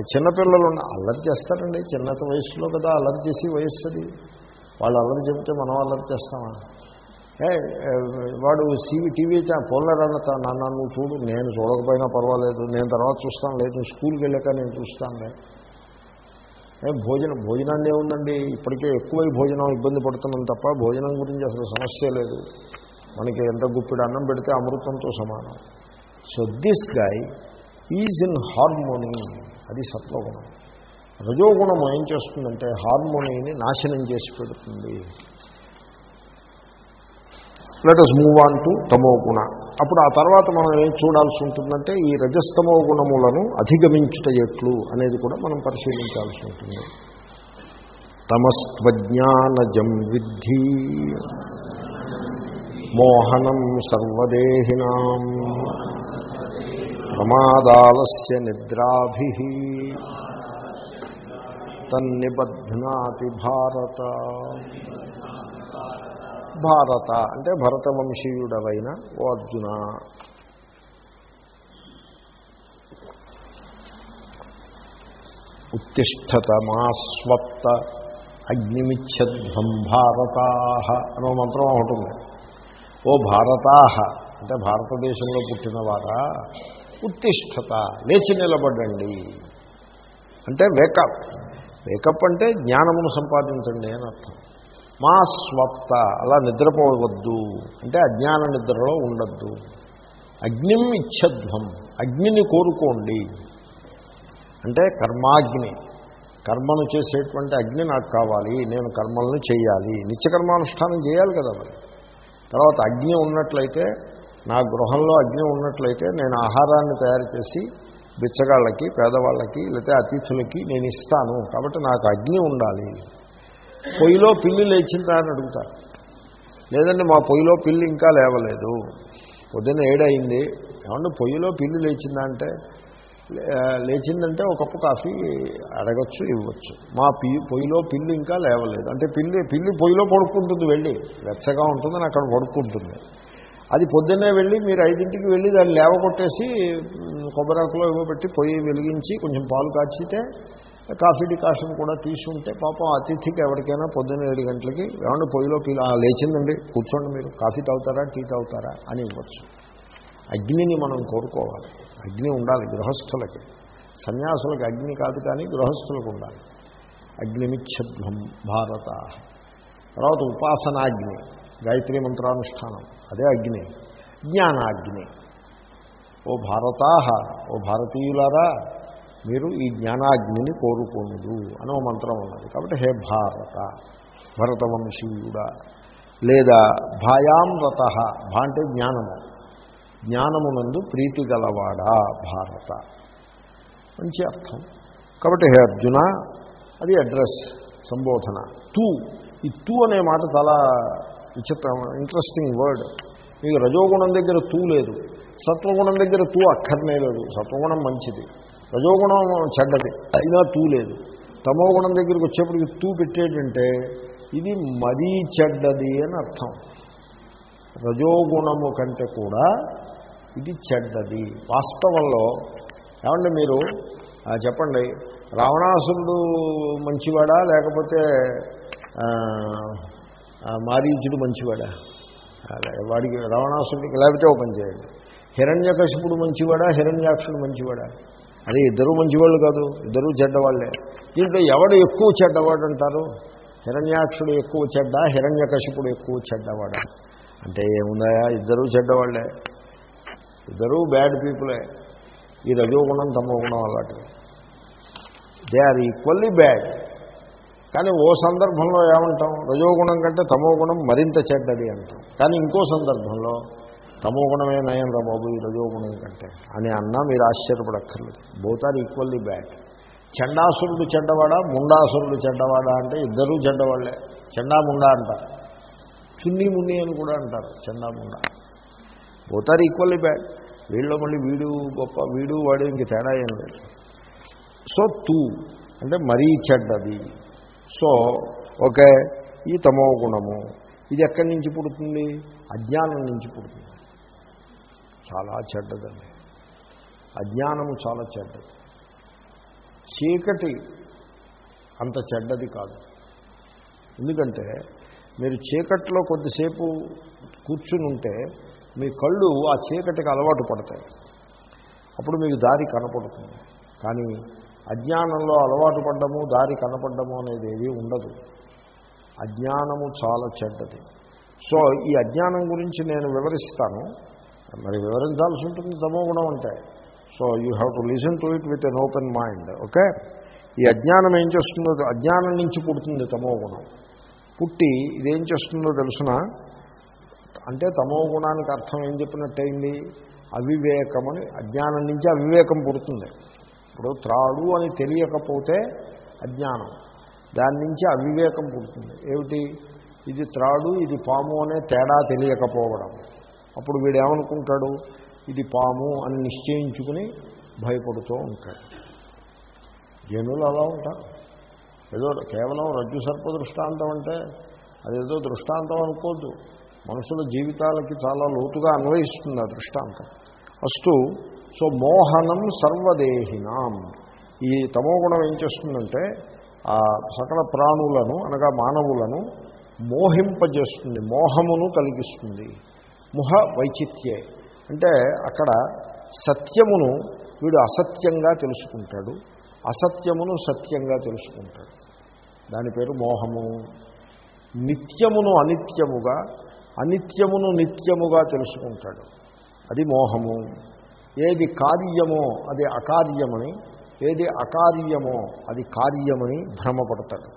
చిన్నపిల్లలు ఉన్న- అల్లరి చేస్తారండి. చిన్నత వయసులో కదా అల్లరి చేసి వయస్సు అది. వాళ్ళు అల్లరి చెబితే మనం అల్లరి చేస్తామా? వాడు సీవీ టీవీ పోలరన్నత నాన్న నువ్వు చూడు నేను చూడకపోయినా పర్వాలేదు నేను తర్వాత చూస్తాను లేదు స్కూల్కి వెళ్ళాక నేను చూస్తానులే ఏ భోజనం భోజనాన్ని ఏముందండి? ఇప్పటికే ఎక్కువై భోజనం ఇబ్బంది పడుతున్నాం తప్ప భోజనం గురించి అసలు సమస్య లేదు. మనకి ఎంత గుప్పిడి అన్నం పెడితే అమృతంతో సమానం. So this guy is in harmony అది సత్వగుణం. రజోగుణం ఏం చేస్తుందంటే హార్మోనీని నాశనం చేసి పెడుతుంది. లెట్ మూవ్ ఆన్ టు తమో గుణ అప్పుడు ఆ తర్వాత మనం ఏం చూడాల్సి ఉంటుందంటే ఈ రజస్తమో గుణములను అధిగమించుట ఎట్లు అనేది కూడా మనం పరిశీలించాల్సి ఉంటుంది. తమస్త్వజ్ఞానజం విద్ధి మోహనం సర్వదేహినాం ప్రమాదాలస్య నిద్రాభి. తన్నిబధ్నాతి భారత భారత అంటే భరతవంశీయుడవైన ఓ అర్జున. ఉత్తిష్టత మాస్వత్త అగ్నిమిచ్చధ్వం భారతా అనో మంత్రం ఒకటి ఓ భారతా అంటే భారతదేశంలో పుట్టినవారా? ఉత్తిష్టత లేచి నిలబడండి. అంటే వేకప్ వేకప్ అంటే జ్ఞానమును సంపాదించండి అని అర్థం. మా స్వప్త అలా నిద్రపోవద్దు. అంటే అజ్ఞాన నిద్రలో ఉండద్దు. అగ్నిం ఇచ్చధ్వం. అగ్నిని కోరుకోండి. అంటే కర్మాగ్ని. కర్మను చేసేటువంటి అగ్ని నాకు కావాలి. నేను కర్మలను చేయాలి. నిత్యకర్మానుష్ఠానం చేయాలి కదా మరి. తర్వాత అగ్ని ఉన్నట్లయితే నా గృహంలో అగ్ని ఉన్నట్లయితే నేను ఆహారాన్ని తయారు చేసి బిచ్చగాళ్ళకి పేదవాళ్ళకి లేకపోతే అతిథులకి నేను ఇస్తాను. కాబట్టి నాకు అగ్ని ఉండాలి. పొయ్యిలో పిల్లి లేచిందా అని అడుగుతారు. లేదంటే మా పొయ్యిలో పిల్లి ఇంకా లేవలేదు. పొద్దున్న ఏడైంది ఏమంటే పొయ్యిలో పిల్లి లేచిందా అంటే? లేచిందంటే ఒక కప్పు కాఫీ అడగచ్చు ఇవ్వచ్చు. మా పి పొయ్యిలో పిల్లి ఇంకా లేవలేదు. అంటే పిల్లి పిల్లి పొయ్యిలో పడుకుంటుంది వెళ్ళి. వెచ్చగా ఉంటుందని అక్కడ పడుకుంటుంది. అది పొద్దున్నే వెళ్ళి మీరు ఐదింటికి వెళ్ళి దాన్ని లేవగొట్టేసి మ్, కొబ్బరాకులో ఏవో పెట్టి పొయ్యి వెలిగించి కొంచెం పాలు కాచితే కాఫీ డికాషన్ కూడా తీసుంటే పాపం అతిథికి ఎవరికైనా పొద్దున్న ఏడు గంటలకి ఏమన్నా పొయ్యిలో పీలా "ఆ, లేచిందండి కూర్చోండి మీరు కాఫీ తాగుతారా టీ తాగుతారా అని ఇవ్వచ్చు. అగ్నిని మనం కోరుకోవాలి. అగ్ని ఉండాలి గృహస్థులకి. సన్యాసులకు అగ్ని కాదు కానీ గృహస్థులకు ఉండాలి. అగ్నిమిచ్చధ్వం భారత తర్వాత ఉపాసనాగ్ని. గాయత్రీ మంత్రానుష్ఠానం. అదే అగ్ని. జ్ఞానాగ్ని. ఓ భారతా ఓ భారతీయులారా మీరు ఈ జ్ఞానాగ్నిని కోరుకోండు అని ఓ మంత్రం ఉన్నది. కాబట్టి హే భారత భరతవంశీయుడా. లేదా భాయాం రత భా అంటే జ్ఞానము. జ్ఞానమునందు ప్రీతి గలవాడా భారత. మంచి అర్థం. కాబట్టి హే అర్జున అది అడ్రస్ సంబోధన. తూ. ఈ తూ అనే మాట చాలా విచిత్రం ఇంట్రెస్టింగ్ వర్డ్ మీకు రజోగుణం దగ్గర తూ లేదు. సత్వగుణం దగ్గర తూ అక్కర్నే లేదు సత్వగుణం మంచిది. రజోగుణం చెడ్డది. అయినా తూ లేదు. తమో గుణం దగ్గరికి వచ్చేప్పటికి తూ పెట్టేటంటే ఇది మరీ చెడ్డది అని అర్థం. రజోగుణము కంటే కూడా ఇది చెడ్డది. వాస్తవంలో ఏమంటే మీరు? చెప్పండి. రావణాసురుడు మంచివాడా? లేకపోతే మారీచుడు మంచివాడా? వాడికి రావణాసుడికి లేకపోతే ఓపెన్ చేయండి హిరణ్యకశిపుడు మంచివాడా? హిరణ్యాక్షుడు మంచివాడా? అదే ఇద్దరూ మంచివాళ్ళు కాదు ఇద్దరూ చెడ్డవాళ్ళే. దీంట్లో ఎవడు ఎక్కువ చెడ్డవాడు అంటారు హిరణ్యాక్షుడు ఎక్కువ చెడ్డ హిరణ్యకశిపుడు ఎక్కువ చెడ్డవాడా? అంటే ఏముందాయా ఇద్దరూ చెడ్డవాళ్ళే ఇద్దరూ బ్యాడ్ పీపులే ఈ రజోగుణం తమో గుణం అలాంటివి దే ఆర్ ఈక్వల్లీ బ్యాడ్ కానీ ఓ సందర్భంలో ఏమంటాం? రజోగుణం కంటే తమో గుణం మరింత చెడ్డది అంటాం. కానీ ఇంకో సందర్భంలో తమో గుణమే నయం రా బాబు ఈ రజోగుణం కంటే అని అన్నా మీరు ఆశ్చర్యపడక్కర్లేదు. బోత్ ఆర్ ఈక్వల్లీ బ్యాడ్ చండాసురుడు చెడ్డవాడా? ముండాసురుడు చెడ్డవాడా అంటే ఇద్దరూ చెడ్డవాళ్ళే. చండా ముండా అంటారు. చున్నీ మున్ని అని కూడా అంటారు. Chanda Munda. Both are equally bad వీళ్ళు మళ్ళీ వీడు గొప్ప వీడు వాడు ఇంక తేడా ఏం లేదు. సో తూ అంటే మరీ చెడ్డది. సో ఓకే ఈ తమో గుణము ఇది ఎక్కడి నుంచి పుడుతుంది? అజ్ఞానం నుంచి పుడుతుంది. చాలా చెడ్డదండి. అజ్ఞానము చాలా చెడ్డది. చీకటి అంత చెడ్డది కాదు. ఎందుకంటే మీరు చీకట్లో కొద్దిసేపు కూర్చుని ఉంటే మీ కళ్ళు ఆ చీకటికి అలవాటు పడతాయి. అప్పుడు మీకు దారి కనపడుతుంది. కానీ అజ్ఞానంలో అలవాటు పడ్డము దారి కనపడ్డము అనేది ఏది ఉండదు. అజ్ఞానము చాలా చెడ్డది. సో ఈ అజ్ఞానం గురించి నేను వివరిస్తాను. మరి వివరించాల్సి ఉంటుంది తమో గుణం అంటే so you have to listen to it with an open mind okay ఈ అజ్ఞానం ఏం చేస్తుందో అజ్ఞానం నుంచి పుడుతుంది తమో గుణం. పుట్టి ఇదేం చేస్తుందో తెలుసిన? అంటే తమో గుణానికి అర్థం ఏం చెప్పినట్టయింది? అవివేకమని అజ్ఞానం నుంచి అవివేకం పుడుతుంది. ఇప్పుడు త్రాడు అని తెలియకపోతే అజ్ఞానం. దాని నుంచి అవివేకం పుడుతుంది. ఏమిటి? ఇది త్రాడు ఇది పాము అనే తేడా తెలియకపోవడం. అప్పుడు వీడేమనుకుంటాడు? ఇది పాము అని నిశ్చయించుకుని భయపడుతూ ఉంటాడు. జనులు అలా ఉంటారు. ఏదో కేవలం రజ్జు సర్ప దృష్టాంతం అంటే అదేదో దృష్టాంతం అనుకోద్దు మనుషుల జీవితాలకి చాలా లోతుగా అన్వయిస్తుంది ఆ దృష్టాంతం. ఫస్ట్ సో మోహనం సర్వదేహినాం. ఈ తమో గుణం ఏం చేస్తుందంటే ఆ సకల ప్రాణులను అనగా మానవులను మోహింపజేస్తుంది మోహమును కలిగిస్తుంది. ముహ వైచిత్యే అంటే అక్కడ సత్యమును వీడు అసత్యంగా తెలుసుకుంటాడు. అసత్యమును సత్యంగా తెలుసుకుంటాడు. దాని పేరు మోహము. నిత్యమును అనిత్యముగా అనిత్యమును నిత్యముగా తెలుసుకుంటాడు. అది మోహము. ఏది కార్యమో అది అకార్యమని ఏది అకార్యమో అది కార్యమని భ్రమపడతాడు.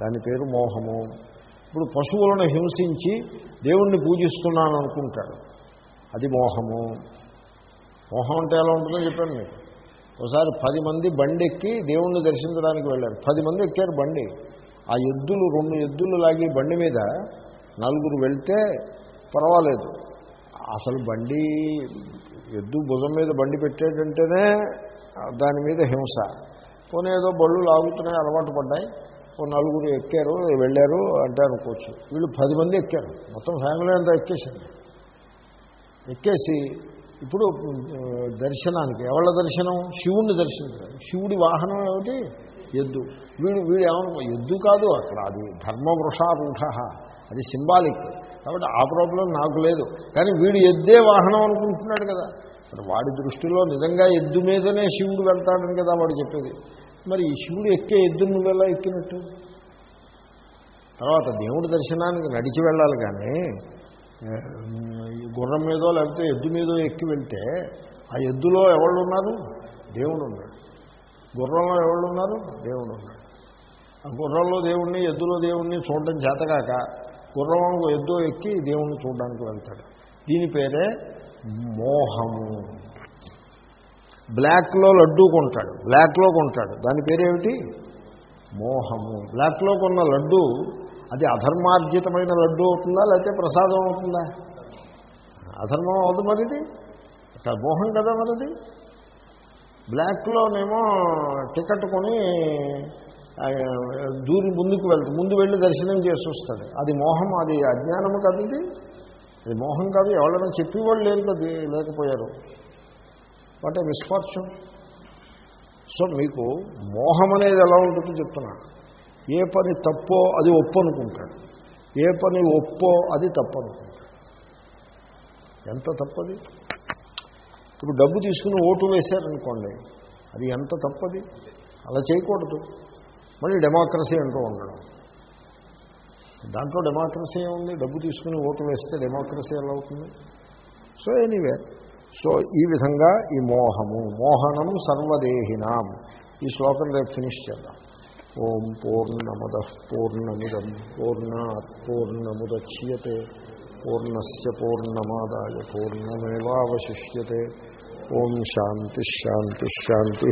దాని పేరు మోహము. ఇప్పుడు పశువులను హింసించి దేవుణ్ణి పూజిస్తున్నాను అనుకుంటాడు. అది మోహము. మోహం అంటే ఎలా ఉంటుందో చెప్పాను మీకు. ఒకసారి పది మంది బండి ఎక్కి దేవుణ్ణి దర్శించడానికి వెళ్ళారు. పది మంది ఎక్కారు బండి. ఆ ఎద్దులు రెండు ఎద్దులు లాగి బండి మీద నలుగురు వెళ్తే పర్వాలేదు. అసలు బండి ఎద్దు భుజం మీద బండి పెట్టేటంటేనే దాని మీద హింస. పోనీ ఏదో బళ్ళు లాగుతున్నాయి అలవాటు పడ్డాయి. ఓ నలుగురు ఎక్కారు వెళ్ళారు అంటే అనుకోవచ్చు. వీళ్ళు పది మంది ఎక్కారు. మొత్తం ఫ్యామిలీ అంతా ఎక్కేసింది ఎక్కేసి ఇప్పుడు దర్శనానికి ఎవళ్ళ దర్శనం? శివుణ్ణి దర్శించారు శివుడి వాహనం ఏమిటి? ఎద్దు. వీడు వీడు ఏమన్నా ఎద్దు కాదు అక్కడ అది ధర్మవృషారూఢ అది సింబాలిక్. కాబట్టి ఆ ప్రాబ్లం నాకు లేదు. కానీ వీడు ఎద్దే వాహనం అనుకుంటున్నాడు కదా. మరి వాడి దృష్టిలో నిజంగా ఎద్దు మీదనే శివుడు వెళ్తాడని కదా వాడు చెప్పేది. మరి ఈ శివుడు ఎక్కే ఎద్దు నువ్వెలా ఎక్కినట్టు? తర్వాత దేవుడి దర్శనానికి నడిచి వెళ్ళాలి కానీ గుర్రం మీదో లేకపోతే ఎద్దు మీదో ఎక్కి వెళ్తే ఆ ఎద్దులో ఎవళ్ళు ఉన్నారు దేవుడు ఉన్నాడు గుర్రంలో ఎవళ్ళు ఉన్నారు దేవుడు ఉన్నాడు ఆ గుర్రంలో దేవుణ్ణి ఎద్దులో దేవుణ్ణి చూడడం చేతకాక గుర్రం ఎద్దు ఎక్కి దేవుణ్ణి చూడడానికి వెళ్తాడు. దీని పేరే మోహము. బ్లాక్లో లడ్డూ కొంటాడు. బ్లాక్లో కొంటాడు. దాని పేరేమిటి? మోహము. బ్లాక్లో కొన్న లడ్డు అది అధర్మార్జితమైన లడ్డు అవుతుందా లేకపోతే ప్రసాదం అవుతుందా? అధర్మం అవుతుంది మరిది. మోహం కదా మరిది. బ్లాక్లోనేమో టికెట్ కొని దూరి ముందుకు వెళ్తాడు ముందు వెళ్ళి దర్శనం చేసి వస్తాడు. అది మోహం అది అజ్ఞానము కాదు ఇది. అది మోహం కాదు ఎవరైనా చెప్పేవాళ్ళు లేరు కదా లేకపోయారు. వాట్ ఏ మిస్ఫార్చ్యూన్ సో మీకు మోహం అనేది ఎలా ఉంటుందో చెప్తున్నా. ఏ పని తప్పో అది ఒప్పు అనుకుంటాడు. ఏ పని ఒప్పో అది తప్పు అనుకుంటాడు. ఎంత తప్పది? ఇప్పుడు డబ్బు తీసుకుని ఓటు వేశారనుకోండి అది ఎంత తప్పది? అలా చేయకూడదు. మళ్ళీ డెమోక్రసీ అంటూ ఉండడం. దాంట్లో డెమోక్రసీ ఉంది డబ్బు తీసుకుని ఓటు వేస్తే డెమోక్రసీ ఎలా అవుతుంది? సో ఎనీవే సో ఈ విధంగా ఈ మోహము మోహనం సర్వదేహినాం. ఈ శ్లోకం రేపు ఫినిష్ చేద్దాం. ఓం పూర్ణమద పూర్ణమిదం పూర్ణాత్ పూర్ణముద్యతే పూర్ణస్ పూర్ణమాదాయ పూర్ణమేవాశిష్యే ఓం శాంతి శాంతి శాంతి.